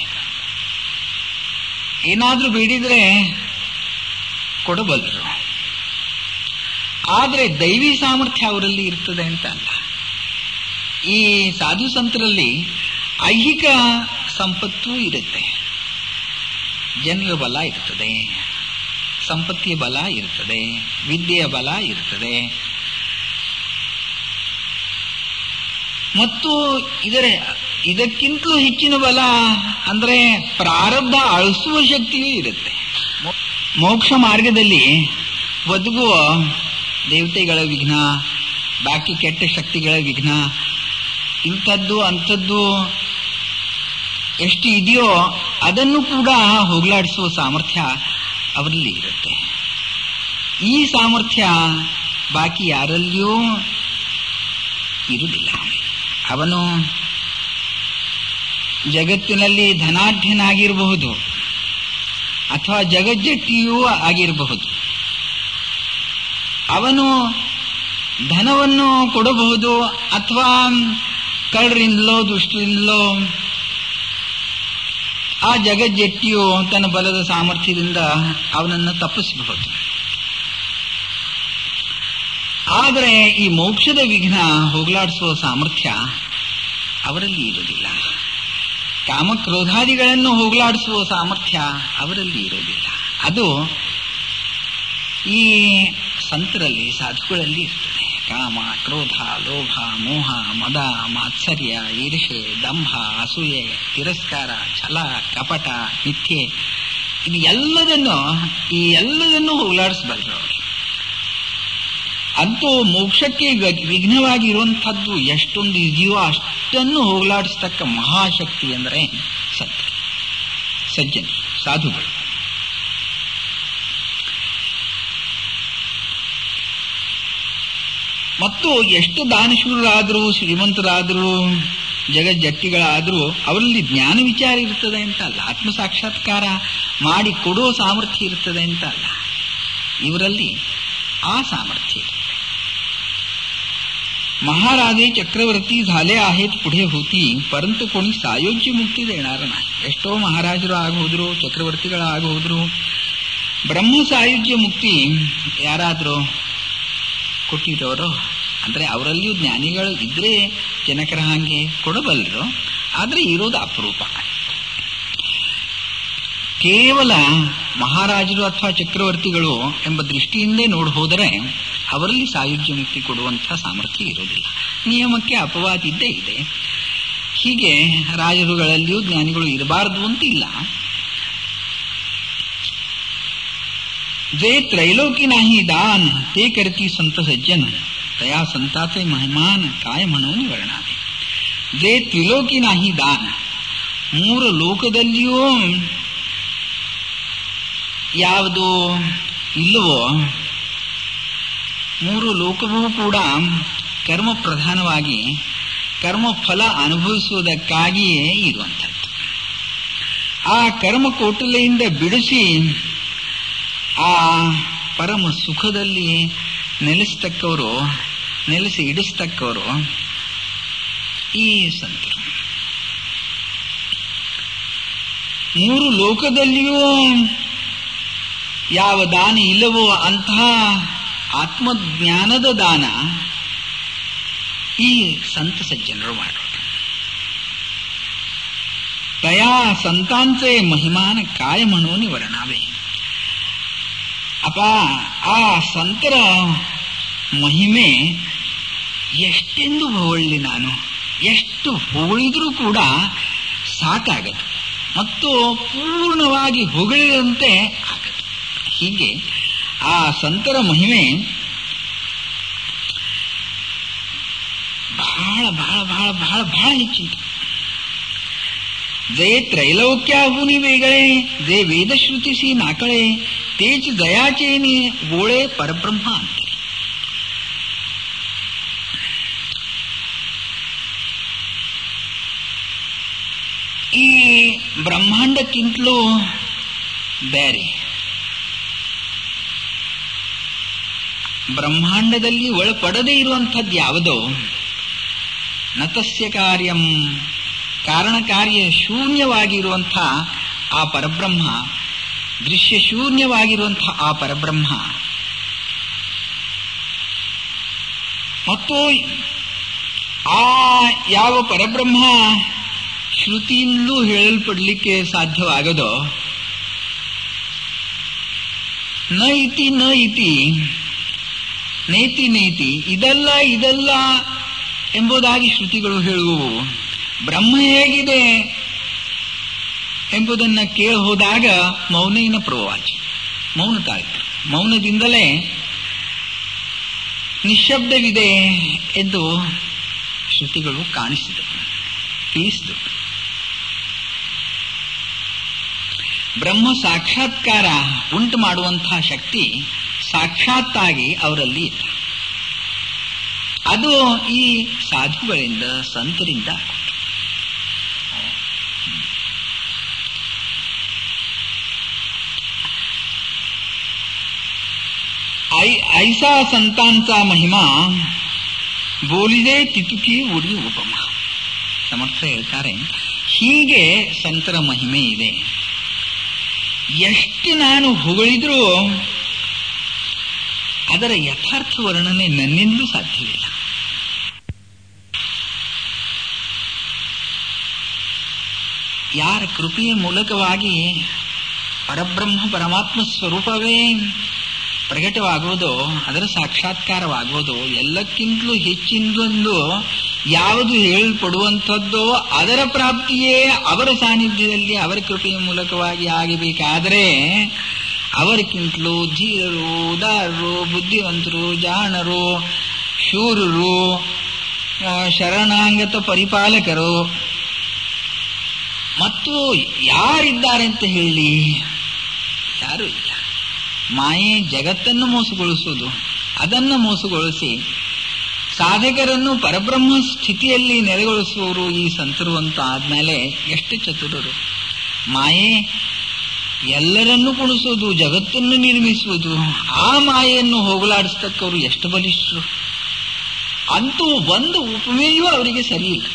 [SPEAKER 2] ಏನಾದರೂ ಬೇಡಿದ್ರೆ ಕೊಡಬಲ್ಲರು. ಆದರೆ ದೈವಿ ಸಾಮರ್ಥ್ಯ ಅವರಲ್ಲಿ ಇರ್ತದೆ ಅಂತ ಅಲ್ಲ ಈ ಸಾಧು ಸಂತರಲ್ಲಿ ಐಹಿಕ ಸಂಪತ್ತು ಇರುತ್ತೆ. ಜನರ ಬಲ ಇರುತ್ತದೆ ಸಂಪತ್ತಿಯ ಬಲ ಇರುತ್ತದೆ ವಿದ್ಯೆಯ ಬಲ ಇರುತ್ತದೆ ಮತ್ತು ಇದರ ಇದಕ್ಕಿಂತಲೂ ಹೆಚ್ಚಿನ ಬಲ ಅಂದ್ರೆ ಪ್ರಾರಬ್ಧ ಅಳಿಸುವ ಶಕ್ತಿಯೂ ಇರುತ್ತೆ. ಮೋಕ್ಷ ಮಾರ್ಗದಲ್ಲಿ ಬದುಕುವ ದೇವತೆಗಳ ವಿಘ್ನ, ಬಾಕಿ ಕೆಟ್ಟ ಶಕ್ತಿಗಳ ವಿಘ್ನ ಇಂಥದ್ದು, ಅಂಥದ್ದು ಎಷ್ಟು ಇದೆಯೋ ಅದನ್ನು ಕೂಡ ಹೋಗಲಾಡಿಸುವ ಸಾಮರ್ಥ್ಯ ಅವರಲ್ಲಿ ಇರುತ್ತೆ. ಈ ಸಾಮರ್ಥ್ಯ ಬಾಕಿ ಯಾರಲ್ಲಿಯೂ ಇರುವುದಿಲ್ಲ. ಅವನು ಜಗತ್ತಿನಲ್ಲಿ ಧನಾಢ್ಯನಾಗಿರಬಹುದು ಅಥವಾ ಜಗಜ್ಜಟ್ಟಿಯೂ ಆಗಿರಬಹುದು. ಅವನು ಧನವನ್ನು ಕೊಡಬಹುದು ಅಥವಾ ಕಳ್ಳರಿಂದಲೋ ದುಷ್ಟರಿಂದಲೋ, ಆ ಜಗಜ್ಜಟ್ಟಿಯು ತನ್ನ ಬಲದ ಸಾಮರ್ಥ್ಯದಿಂದ ಅವನನ್ನು ತಪ್ಪಿಸಬಹುದು. ಆದರೆ ಈ ಮೋಕ್ಷದ ವಿಘ್ನ ಹೋಗಲಾಡಿಸುವ ಸಾಮರ್ಥ್ಯ ಅವರಲ್ಲಿ ಇರುವುದಿಲ್ಲ. ಕಾಮಕ್ರೋಧಾದಿಗಳನ್ನು ಹೋಗಲಾಡಿಸುವ ಸಾಮರ್ಥ್ಯ ಅವರಲ್ಲಿ ಇರುವುದಿಲ್ಲ. ಅದು ಈ ಸಂತರಲ್ಲಿ, ಸಾಧುಗಳಲ್ಲಿ ಇರ್ತದೆ. ಕಾಮ ಕ್ರೋಧ ಲೋಭ ಮೋಹ ಮದ ಮಾತ್ಸರ್ಯ ಈರ್ಷೆ ದಂಭ ಅಸೂಯೆ ತಿರಸ್ಕಾರ ಛಲ ಕಪಟ ನಿತ್ಯೆ ಇದು ಎಲ್ಲದನ್ನು, ಈ ಎಲ್ಲದನ್ನು ಹೋಗಲಾಡಿಸಬಲ್ಲರು ಅವರು. ಅಂತೂ ಮೋಕ್ಷಕ್ಕೆ ವಿಘ್ನವಾಗಿ ವಿಘ್ನವಾಗಿರುವಂಥದ್ದು ಎಷ್ಟೊಂದು ಇದೆಯೋ ಅಷ್ಟನ್ನು ಹೋಗಲಾಡಿಸ್ತಕ್ಕ ಮಹಾಶಕ್ತಿ ಅಂದರೆ ಸತ್ಯ. ಸಜ್ಜನ ಸಾಧುಗಳು. ಮತ್ತು ಎಷ್ಟು ದಾನಶೂರರಾದರೂ ಶ್ರೀಮಂತರಾದರೂ ಜಗಜ್ಜಟ್ಟಿಗಳಾದರೂ ಅವರಲ್ಲಿ ಜ್ಞಾನ ವಿಚಾರ ಇರ್ತದೆ ಅಂತ ಅಲ್ಲ ಆತ್ಮ ಸಾಕ್ಷಾತ್ಕಾರ ಮಾಡಿ ಕೊಡೋ ಸಾಮರ್ಥ್ಯ ಇರ್ತದೆ ಅಂತ ಅಲ್ಲ ಇವರಲ್ಲಿ आ सामर्थ्य महाराजे चक्रवर्ती झाले आहेत पुढे होती परंतु कोणी सायोज्य ಮುಕ್ತಿ देणार नाही ಎಷ್ಟೋ ಮಹಾರಾಜರು ಆಗೋದ್ರು ಚಕ್ರವರ್ತಿಗಳು ಆಗೋದ್ರು ಬ್ರಹ್ಮ ಸಾಯುಜ್ಯ ಮುಕ್ತಿ ಯಾರಾದರೂ ಕೊಟ್ಟಿರೋರು. ಅಂದ್ರೆ ಅವರಲ್ಲಿಯೂ ಜ್ಞಾನಿಗಳು ಇದ್ರೆ ಜನಕರ ಹಾಗೆ ಕೊಡಬಲ್ಲರು, ಆದ್ರೆ ಇರೋದು ಅಪರೂಪ. ಕೇವಲ ಮಹಾರಾಜರು ಅಥವಾ ಚಕ್ರವರ್ತಿಗಳು ಎಂಬ ದೃಷ್ಟಿಯಿಂದ ನೋಡಿ ಹೋದರೆ ಅವರಲ್ಲಿ ಸಾಯುಜ್ಯ ಮುಕ್ತಿ ಕೊಡುವಂತಹ ಸಾಮರ್ಥ್ಯ ಇರೋದಿಲ್ಲ. ನಿಯಮಕ್ಕೆ ಅಪವಾದ ಇದ್ದೇ ಇದೆ. ಹೀಗೆ ರಾಜರುಗಳಲ್ಲಿಯೂ ಜ್ಞಾನಿಗಳು ಇರಬಾರದು ಅಂತ ಇಲ್ಲ. जे त्रैलोकी नाही दान ते करती संत सज्जन तया संताचे महिमान काय म्हणून वर्णावे जे ತ್ರಿಲೋಕಿ नाही ದಾನ ಮೂರು ಲೋಕದಲ್ಲಿಯೂ ಯಾವುದು ಇಲ್ಲವೋ ಮೂರು ಲೋಕವೂ ಕೂಡ ಕರ್ಮ ಪ್ರಧಾನವಾಗಿ ಕರ್ಮ ಫಲ ಅನುಭವಿಸುವುದಕ್ಕಾಗಿಯೇ ಇರುವಂಥದ್ದು ಆ ಕರ್ಮ ಕೋಟಲೆಯಿಂದ ಬಿಡಿಸಿ ಆ ಪರಮ ಸುಖದಲ್ಲಿ ನೆಲೆಸ್ತಕ್ಕವರು, ನೆಲೆಸಿ ಇಡಿಸ್ತಕ್ಕವರು ಈ ಸಂತರು. ಮೂರು ಲೋಕದಲ್ಲಿಯೂ ಯಾವ ದಾನ ಇಲ್ಲವೋ ಅಂತಹ ಆತ್ಮಜ್ಞಾನದ ದಾನ ಈ ಸಂತ ಸಜ್ಜನರು ಮಾಡೋದು ತಯಾ ಸಂತಾಂತೆ ಮಹಿಮಾನ ಕಾಯಮನೋ ನಿವರಣವೇ ಅಪ ಆ ಸಂತರ ಮಹಿಮೆ ಎಷ್ಟೆಂದು ಹೊಗಳ್ಳಿ ನಾನು ಎಷ್ಟು ಹೊಗಳಿದ್ರೂ ಕೂಡ ಸಾಕಾಗದು ಮತ್ತು ಪೂರ್ಣವಾಗಿ ಹೊಗಳಿದಂತೆ ಆಗದು ಹೀಗೆ ಆ ಸಂತರ ಮಹಿಮೆ ಬಹಳ ಬಹಳ ಬಹಳ ಬಹಳ ಬಹಳ ಹೆಚ್ಚುಂಟು ಜಯ ತ್ರೈಲೌಕ್ಯಾಹುನಿ ಬೇಗಳೇ ಜಯ ವೇದಶ್ರುತಿಸಿ ನಾಕಳೆ ತೇಜ್ ದಯಾಚೇನಿ ಗೋಳೆ ಪರಬ್ರಹ್ಮ એની ಈ ಬ್ರಹ್ಮಾಂಡಕ್ಕಿಂತಲೂ ಬೇರೆ. ಬ್ರಹ್ಮಾಂಡದಲ್ಲಿ ಒಳಪಡದೇ ಇರುವಂಥದ್ದು ಯಾವುದೋ? ನತಸ್ಯ ಕಾರ್ಯಂ ಕಾರಣ ಕಾರ್ಯ ಶೂನ್ಯವಾಗಿರುವಂಥ ಆ ಪರಬ್ರಹ್ಮ ದೃಶ್ಯ ಶೂನ್ಯವಾಗಿರುವಂತಹ ಆ ಪರಬ್ರಹ್ಮ. ಮತ್ತು ಆ ಯಾವ ಪರಬ್ರಹ್ಮ ಶ್ರುತಿಯಿಂದಲೂ ಹೇಳಲ್ಪಡಲಿಕ್ಕೆ ಸಾಧ್ಯವಾಗದೋ ನ ಇತಿ ನ ಇತಿ ನೇತಿ ನೇತಿ, ಇದಲ್ಲ ಇದಲ್ಲ ಎಂಬುದಾಗಿ ಶ್ರುತಿಗಳು ಹೇಳುವವು. ಬ್ರಹ್ಮ ಹೇಗಿದೆ? ಎಂಬುದನ್ನ ಕೇಳಿ ಹೋದಾಗ ಮೌನೇನ ಪ್ರವಾಚಿ. ಮೌನ ತಾಯಿತು ಮೌನದಿಂದಲೇ ನಿಶಬ್ದವಿದೆ ಎಂದು ಶ್ರುತಿಗಳು ಕಾಣಿಸಿದವು. ತಿಳಿಸಿದವು. ಬ್ರಹ್ಮ ಸಾಕ್ಷಾತ್ಕಾರ ಉಂಟು ಮಾಡುವಂತಹ ಶಕ್ತಿ ಸಾಕ್ಷಾತ್ತಾಗಿ ಅವರಲ್ಲಿ ಇತ್ತು ಅದು ಈ ಸಾಧುಗಳಿಂದ, ಸಂತರಿಂದ ऐसा संतांचा महिमा ಬೋಲಿದೆ ತಿತುಕಿ ಉರಿ ಉಪಮ ಸಮರ್ಥ ಹೇಳ್ತಾರೆ ಹೀಗೆ ಸಂತರ ಮಹಿಮೆ ಇದೆ ಎಷ್ಟು ನಾನು ಹೊಗಳಿದ್ರೂ ಅದರ ಯಥಾರ್ಥ ವರ್ಣನೆ ನನ್ನಿಂದಲೂ ಸಾಧ್ಯವಿಲ್ಲ ಯಾರ ಕೃಪೆಯ ಮೂಲಕವಾಗಿ ಪರಬ್ರಹ್ಮ ಪರಮಾತ್ಮ ಸ್ವರೂಪವೇ ಪ್ರಕಟವಾಗುವುದೋ, ಅದರ ಸಾಕ್ಷಾತ್ಕಾರವಾಗುವುದು ಎಲ್ಲಕ್ಕಿಂತಲೂ ಹೆಚ್ಚಿನದೊಂದು ಯಾವುದು ಹೇಳಲ್ಪಡುವಂಥದ್ದೋ ಅದರ ಪ್ರಾಪ್ತಿಯೇ ಅವರ ಸಾನ್ನಿಧ್ಯದಲ್ಲಿ ಅವರ ಕೃಪೆಯ ಮೂಲಕವಾಗಿ ಆಗಬೇಕಾದರೆ ಅವರಿಗಿಂತಲೂ ಧೀರರು, ಉದಾರರು, ಬುದ್ಧಿವಂತರು, ಜಾಣರು, ಶೂರರು ಶರಣಾಂಗತ ಪರಿಪಾಲಕರು. ಮತ್ತು ಯಾರಿದ್ದಾರೆ ಅಂತ ಹೇಳಿ? ಯಾರು ಮಾಯೆ ಜಗತ್ತನ್ನು ಮೋಸಗೊಳಿಸುವುದು. ಅದನ್ನು ಮೋಸಗೊಳಿಸಿ ಸಾಧಕರನ್ನು ಪರಬ್ರಹ್ಮ ಸ್ಥಿತಿಯಲ್ಲಿ ನೆಲೆಗೊಳಿಸುವವರು ಈ ಸಂತರು ಅಂತ ಆದ್ಮೇಲೆ ಎಷ್ಟು ಚತುರರು. ಮಾಯೆ ಎಲ್ಲರನ್ನು ಕುಣಿಸುವುದು ಜಗತ್ತನ್ನು ನಿರ್ಮಿಸುವುದು, ಆ ಮಾಯೆಯನ್ನು ಹೋಗಲಾಡಿಸ್ತಕ್ಕವರು ಎಷ್ಟು ಬಲಿಷ್ಠರು. ಅಂತೂ ಒಂದು ಉಪಮೇಯೂ ಅವರಿಗೆ ಸರಿಯಿಲ್ಲ.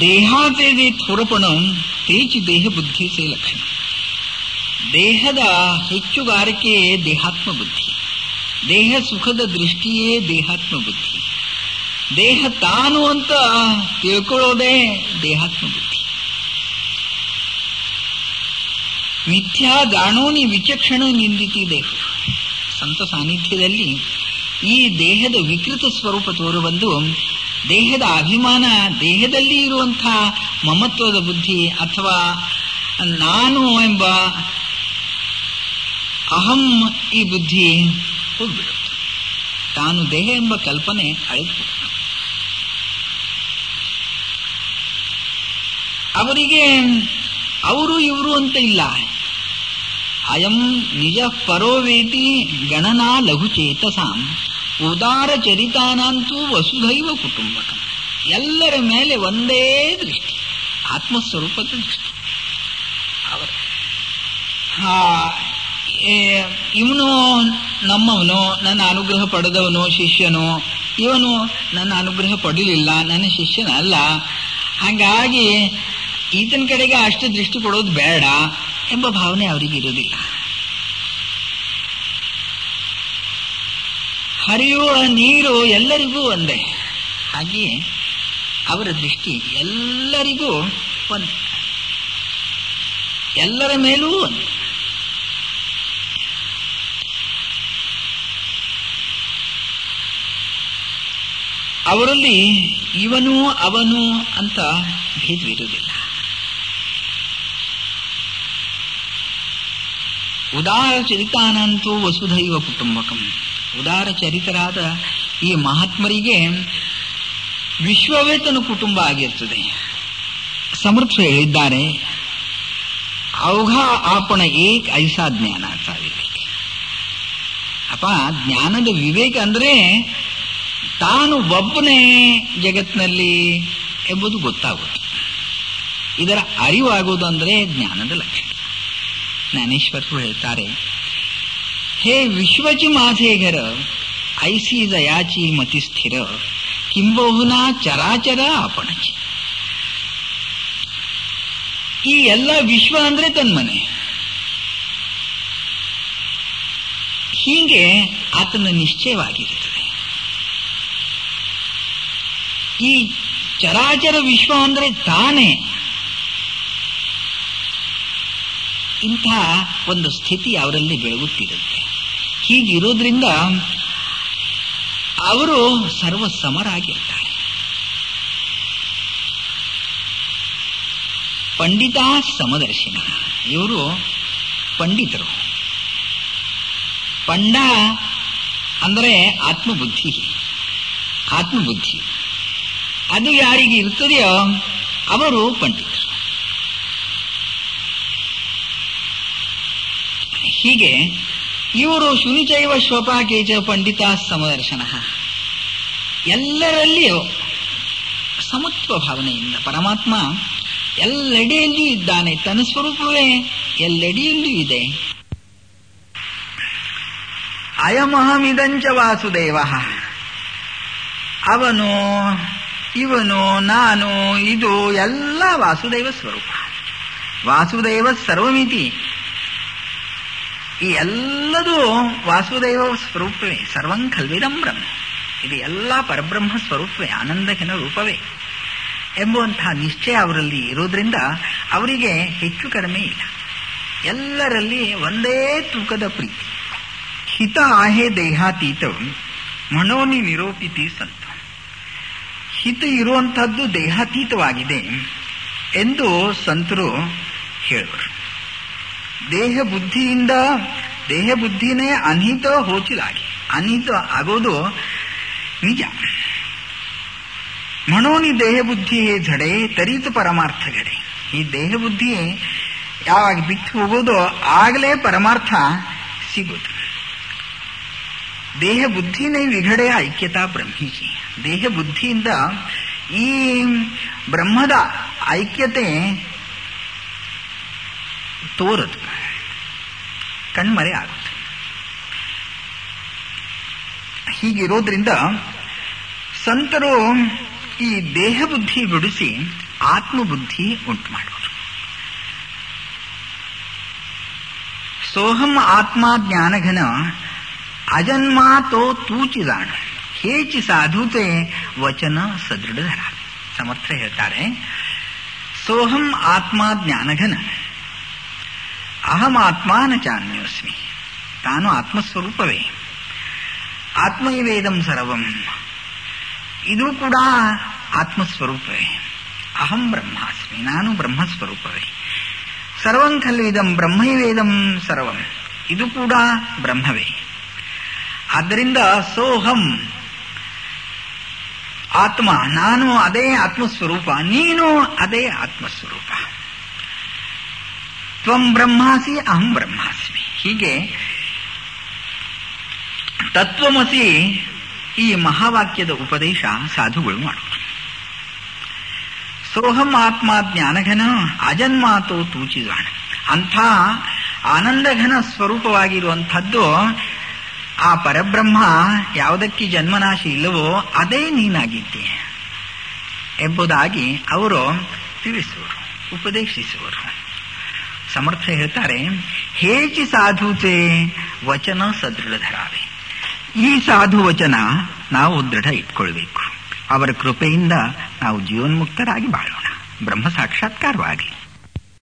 [SPEAKER 2] ದೇಹಾಪೇದಿ ಥೋರಪಣ ತೇಜಿ ದೇಹ ಬುದ್ಧಿ ಸೇ ಲಕ್ಷಣ. ದೇಹದ ಹೆಚ್ಚುಗಾರಿಕೆಯೇ ದೇಹಾತ್ಮ ಬುದ್ಧಿ. ದೇಹ ಸುಖದ ದೃಷ್ಟಿಯೇ ದೇಹಾತ್ಮ ಬುದ್ಧಿ. ದೇಹ ತಾನು ಅಂತ ತಿಳ್ಕೊಳ್ಳೋದೇ ದೇಹಾತ್ಮ ಬುದ್ಧಿ. ಮಿಥ್ಯಾ ಜಾಣೋನಿ ವಿಚಕ್ಷಣ ನಿಂದಿತಿ ದೇಹ. ಸಂತ ಸಾನ್ನಿಧ್ಯದಲ್ಲಿ ಈ ದೇಹದ ವಿಕೃತ ಸ್ವರೂಪ ತೋರುವಂದು ದೇಹದ ಅಭಿಮಾನ ದೇಹದಲ್ಲಿ ಇರುವಂತಹ ಮಮತ್ವದ ಬುದ್ಧಿ ಅಥವಾ ನಾನು ಎಂಬ ಅಹಂ ಈ ಬುದ್ಧಿ ಹೋಗ್ಬಿಡುತ್ತೆ. ತಾನು ದೇಹ ಎಂಬ ಕಲ್ಪನೆ ಅಳಿದು ಅವರಿಗೆ ಅವರು ಇವರು ಅಂತ ಇಲ್ಲ. ಅಯಂ ನಿಜ ಪರೋವೇತಿ ಗಣನಾ ಲಘುಚೇತಸಾಂ ಉದಾರ ಚರಿತಾನಂತೂ ವಸುಧೈವ ಕುಟುಂಬಕ. ಎಲ್ಲರ ಮೇಲೆ ಒಂದೇ ದೃಷ್ಟಿ, ಆತ್ಮಸ್ವರೂಪದ ದೃಷ್ಟಿ. ಅವರ ಇವನು ನಮ್ಮವನು, ನನ್ನ ಅನುಗ್ರಹ ಪಡೆದವನು, ಶಿಷ್ಯನು, ಇವನು ನನ್ನ ಅನುಗ್ರಹ ಪಡಲಿಲ್ಲ, ನನ್ನ ಶಿಷ್ಯನಲ್ಲ ಹಾಗಾಗಿ ಈತನ ಕಡೆಗೆ ಅಷ್ಟು ದೃಷ್ಟಿ ಕೊಡೋದು ಬೇಡ ಎಂಬ ಭಾವನೆ ಅವರಿಗೆ ಇರುವುದಿಲ್ಲ ಹರಿಯುವ ನೀರು ಎಲ್ಲರಿಗೂ ಒಂದೇ. ಹಾಗೆಯೇ ಅವರ ದೃಷ್ಟಿ ಎಲ್ಲರಿಗೂ ಒಂದೇ. ಎಲ್ಲರ ಮೇಲೂ ಒಂದೇ. ಅವರಲ್ಲಿ ಇವನು, ಅವನು ಅಂತ ಭೇದವಿರುವುದಿಲ್ಲ. ಉದಾರ ಚರಿತಾನಂತೂ ವಸುಧೈವ ಕುಟುಂಬಕಂ. ಉದಾರ ಚರಿತರಾದ ಈ ಮಹಾತ್ಮರಿಗೆ ವಿಶ್ವವೇ ತನ್ನ ಕುಟುಂಬ ಆಗಿರ್ತದೆ. ಸಮರ್ಥ ಹೇಳಿದ್ದಾರೆ. ಅವಘ ಆಪಣ ಏಕ್ ಐಸಾ ಜ್ಞಾನ ಅಪ್ಪ ಜ್ಞಾನದ ವಿವೇಕ ಅಂದ್ರೆ ತಾನು ಒಬ್ಬನೇ ಜಗತ್ತಿನಲ್ಲಿ ಎಂಬುದು ಗೊತ್ತಾಗುತ್ತೆ. ಇದರ ಅರಿವಾಗುವುದು ಅಂದ್ರೆ ಜ್ಞಾನದ ಲಕ್ಷಣ. ಜ್ಞಾನೇಶ್ವರರು ಹೇಳ್ತಾರೆ, ಹೇ ವಿಶ್ವಚಿ ಮಾಧೇಗರ ಐಸಿ ದಯಾಚಿ ಮತಿ ಸ್ಥಿರ, ಕಿಂಬಹುನಾ ಚರಾಚರ ಅಪಣಚಿ. ಈ ಎಲ್ಲ ವಿಶ್ವ ಅಂದ್ರೆ ತನ್ಮನೆ. ಹೀಗೆ ಆತನ ನಿಶ್ಚಯವಾಗಿರುತ್ತದೆ ಈ ಚರಾಚರ ವಿಶ್ವ ಅಂದ್ರೆ ತಾನೇ. ಇಂಥ ಒಂದು ಸ್ಥಿತಿ ಅವರಲ್ಲಿ ಬೆಳಗುತ್ತಿರುತ್ತೆ. ಹೀಗಿರೋದ್ರಿಂದ ಅವರು ಸರ್ವ ಸಮರಾಗಿರ್ತಾರೆ ಪಂಡಿತ ಸಮದರ್ಶಿನ. ಇವರು ಪಂಡಿತರು. ಪಂಡ ಅಂದರೆ ಆತ್ಮಬುದ್ಧಿ. ಆತ್ಮಬುದ್ಧಿ. ಅದು ಯಾರಿಗೆ ಇರ್ತದೆಯೋ ಅವರು ಪಂಡಿತರು. ಹೀಗೆ ಇವರು ಶುನಿಚೈವ ಶ್ವಪಾಕೇಚ ಪಂಡಿತ ಸಮದರ್ಶನ. ಎಲ್ಲರಲ್ಲಿಯೂ ಸಮತ್ವ ಭಾವನೆಯಿಂದ ಪರಮಾತ್ಮ ಎಲ್ಲೆಡೆಯಲ್ಲಿಯೂ ಇದ್ದಾನೆ, ತನ್ನ ಸ್ವರೂಪವೇ ಎಲ್ಲೆಡೆಯಲ್ಲಿಯೂ ಇದೆ. ಅಯಮಹಮಿದಂಚ ವಾಸುದೇವ. ಅವನು ಇವನು, ನಾನು, ಇದು ಎಲ್ಲ ವಾಸುದೇವ ಸ್ವರೂಪ. ವಾಸುದೇವ ಸರ್ವಮಿತಿ. ಈ ಎಲ್ಲದೂ ವಾಸುದೇವ ಸ್ವರೂಪವೇ, ಸರ್ವಂ ಖಲ್ವಿದಂ ಬ್ರಹ್ಮ. ಇದು ಎಲ್ಲ ಪರಬ್ರಹ್ಮ ಸ್ವರೂಪವೇ ಆನಂದಕನ ರೂಪವೇ. ಎಂಬುವಂತಹ ನಿಶ್ಚಯ ಅವರಲ್ಲಿ ಇರೋದ್ರಿಂದ ಅವರಿಗೆ ಹೆಚ್ಚು ಕಡಿಮೆ ಇಲ್ಲ. ಎಲ್ಲರಲ್ಲಿ ಒಂದೇ ತೂಕದ ಪ್ರೀತಿ. ಹಿತ ಆಹೆ ದೇಹಾತೀತ ಮನೋನಿ ನಿರೂಪಿತಿ ಸಂತ ಹಿತ ಇರುವಂತಹದ್ದು ದೇಹಾತೀತವಾಗಿದೆ ಎಂದು ಸಂತರು ಹೇಳುವರು. ದೇಹ ಬುದ್ಧಿಯಿಂದ ದೇಹ ಬುದ್ಧಿನೇ ಅನಿಹಿತ ಹೋಚಿಲಾಗಿ ಅನಿಹಿತ ಆಗೋದು ನಿಜ. ಮನೋನಿ ದೇಹ ಬುದ್ಧಿ ಝಡೆ ತರಿತು ಪರಮಾರ್ಥ ಗಡೆ ಈ ದೇಹ ಬುದ್ಧಿ ಯಾವಾಗ ಬಿತ್ತು ಹೋಗೋದೋ ಆಗಲೇ ಪರಮಾರ್ಥ ಸಿಗೋದು. ದೇಹ ಬುದ್ಧಿನೇ ವಿಘಡೆಯ ಐಕ್ಯತಾ ಬ್ರಹ್ಮಿಗೆ ದೇಹ ಬುದ್ಧಿಯಿಂದ ಈ ಬ್ರಹ್ಮದ ಐಕ್ಯತೆ ತೋರದು. ಕಣ್ಮರೆ ಆಗುತ್ತೆ. ಹೀಗಿರೋದ್ರಿಂದ ಸಂತರು ಈ ದೇಹ ಬುದ್ಧಿ ಬಿಡಿಸಿ ಆತ್ಮಬುದ್ಧಿ ಉಂಟು ಮಾಡುವರು. ಸೋಹಂ ಆತ್ಮ ಜ್ಞಾನಘನ ಅಜನ್ಮಾತೋ ತೂಚಿದಾಣ. ಹೇಚಿ ಸಾಧುತೆ ವಚನ ಸದೃಢಧರ. ಸಮರ್ಥ ಹೇಳ್ತಾರೆ, ಸೋಹಂ ಆತ್ಮ ಜ್ಞಾನಘನ. ಅಹಂ ಆತ್ಮಾನ ಚಾನ್ಯೋಸ್ಮಿ. ತಾನು ಆತ್ಮಸ್ವರೂಪವೇ. ಆತ್ಮೈವೇದಂ ಸರ್ವಂ. ಇದು ಕೂಡ ಆತ್ಮಸ್ವರೂಪವೇ. ಅಹಂ ಬ್ರಹ್ಮಾಸ್ಮಿ, ನಾನು ಬ್ರಹ್ಮಸ್ವರೂಪವೇ. ಸರ್ವಂ ಖಲ್ವಿದಂ ಬ್ರಹ್ಮೈವೇದಂ ಸರ್ವಂ. ಇದು ಕೂಡ ಬ್ರಹ್ಮವೇ. ಆದ್ದರಿಂದ ಸೋಹಂ. ಆತ್ಮ, ನಾನು ಅದೇ ಆತ್ಮಸ್ವರೂಪ, ನೀನು ಅದೇ ಆತ್ಮಸ್ವರೂಪ. ತ್ವಂ ಬ್ರಹ್ಮಾಸಿ, ಅಹಂ ಬ್ರಹ್ಮಾಸ್ಮಿ. ಹೀಗೆ ತತ್ವಮಸಿ ಈ ಮಹಾವಾಕ್ಯದ ಉಪದೇಶ ಸಾಧುಗಳು ಮಾಡುವರು ಸೋಹಂ ಆತ್ಮ ಜ್ಞಾನಘನ, ಅಜನ್ಮಾತೋ ತೂಚಿದಾಣ ಅಂಥ ಆನಂದಘನ ಸ್ವರೂಪವಾಗಿರುವಂಥದ್ದು ಆ ಪರಬ್ರಹ್ಮ ಯಾವುದಕ್ಕೆ ಜನ್ಮನಾಶಿ ಇಲ್ಲವೋ ಅದೇ ನೀನಾಗಿದ್ದೀಯ ಎಂಬುದಾಗಿ ಅವರು ತಿಳಿಸುವರು, ಉಪದೇಶಿಸುವರು. ಸಮರ್ಥ ಹೇಳ್ತಾರೆ, ಹೇಚಿ ಸಾಧುತೆ ವಚನ ಸದೃಢಧರಾವೆ. ಈ ಸಾಧು ವಚನ ನಾವು ದೃಢ ಇಟ್ಕೊಳ್ಬೇಕು. ಅವರ ಕೃಪೆಯಿಂದ ನಾವು ಜೀವನ್ಮುಕ್ತರಾಗಿ ಬಾಳೋಣ. ಬ್ರಹ್ಮ ಸಾಕ್ಷಾತ್ಕಾರವಾಗಲಿ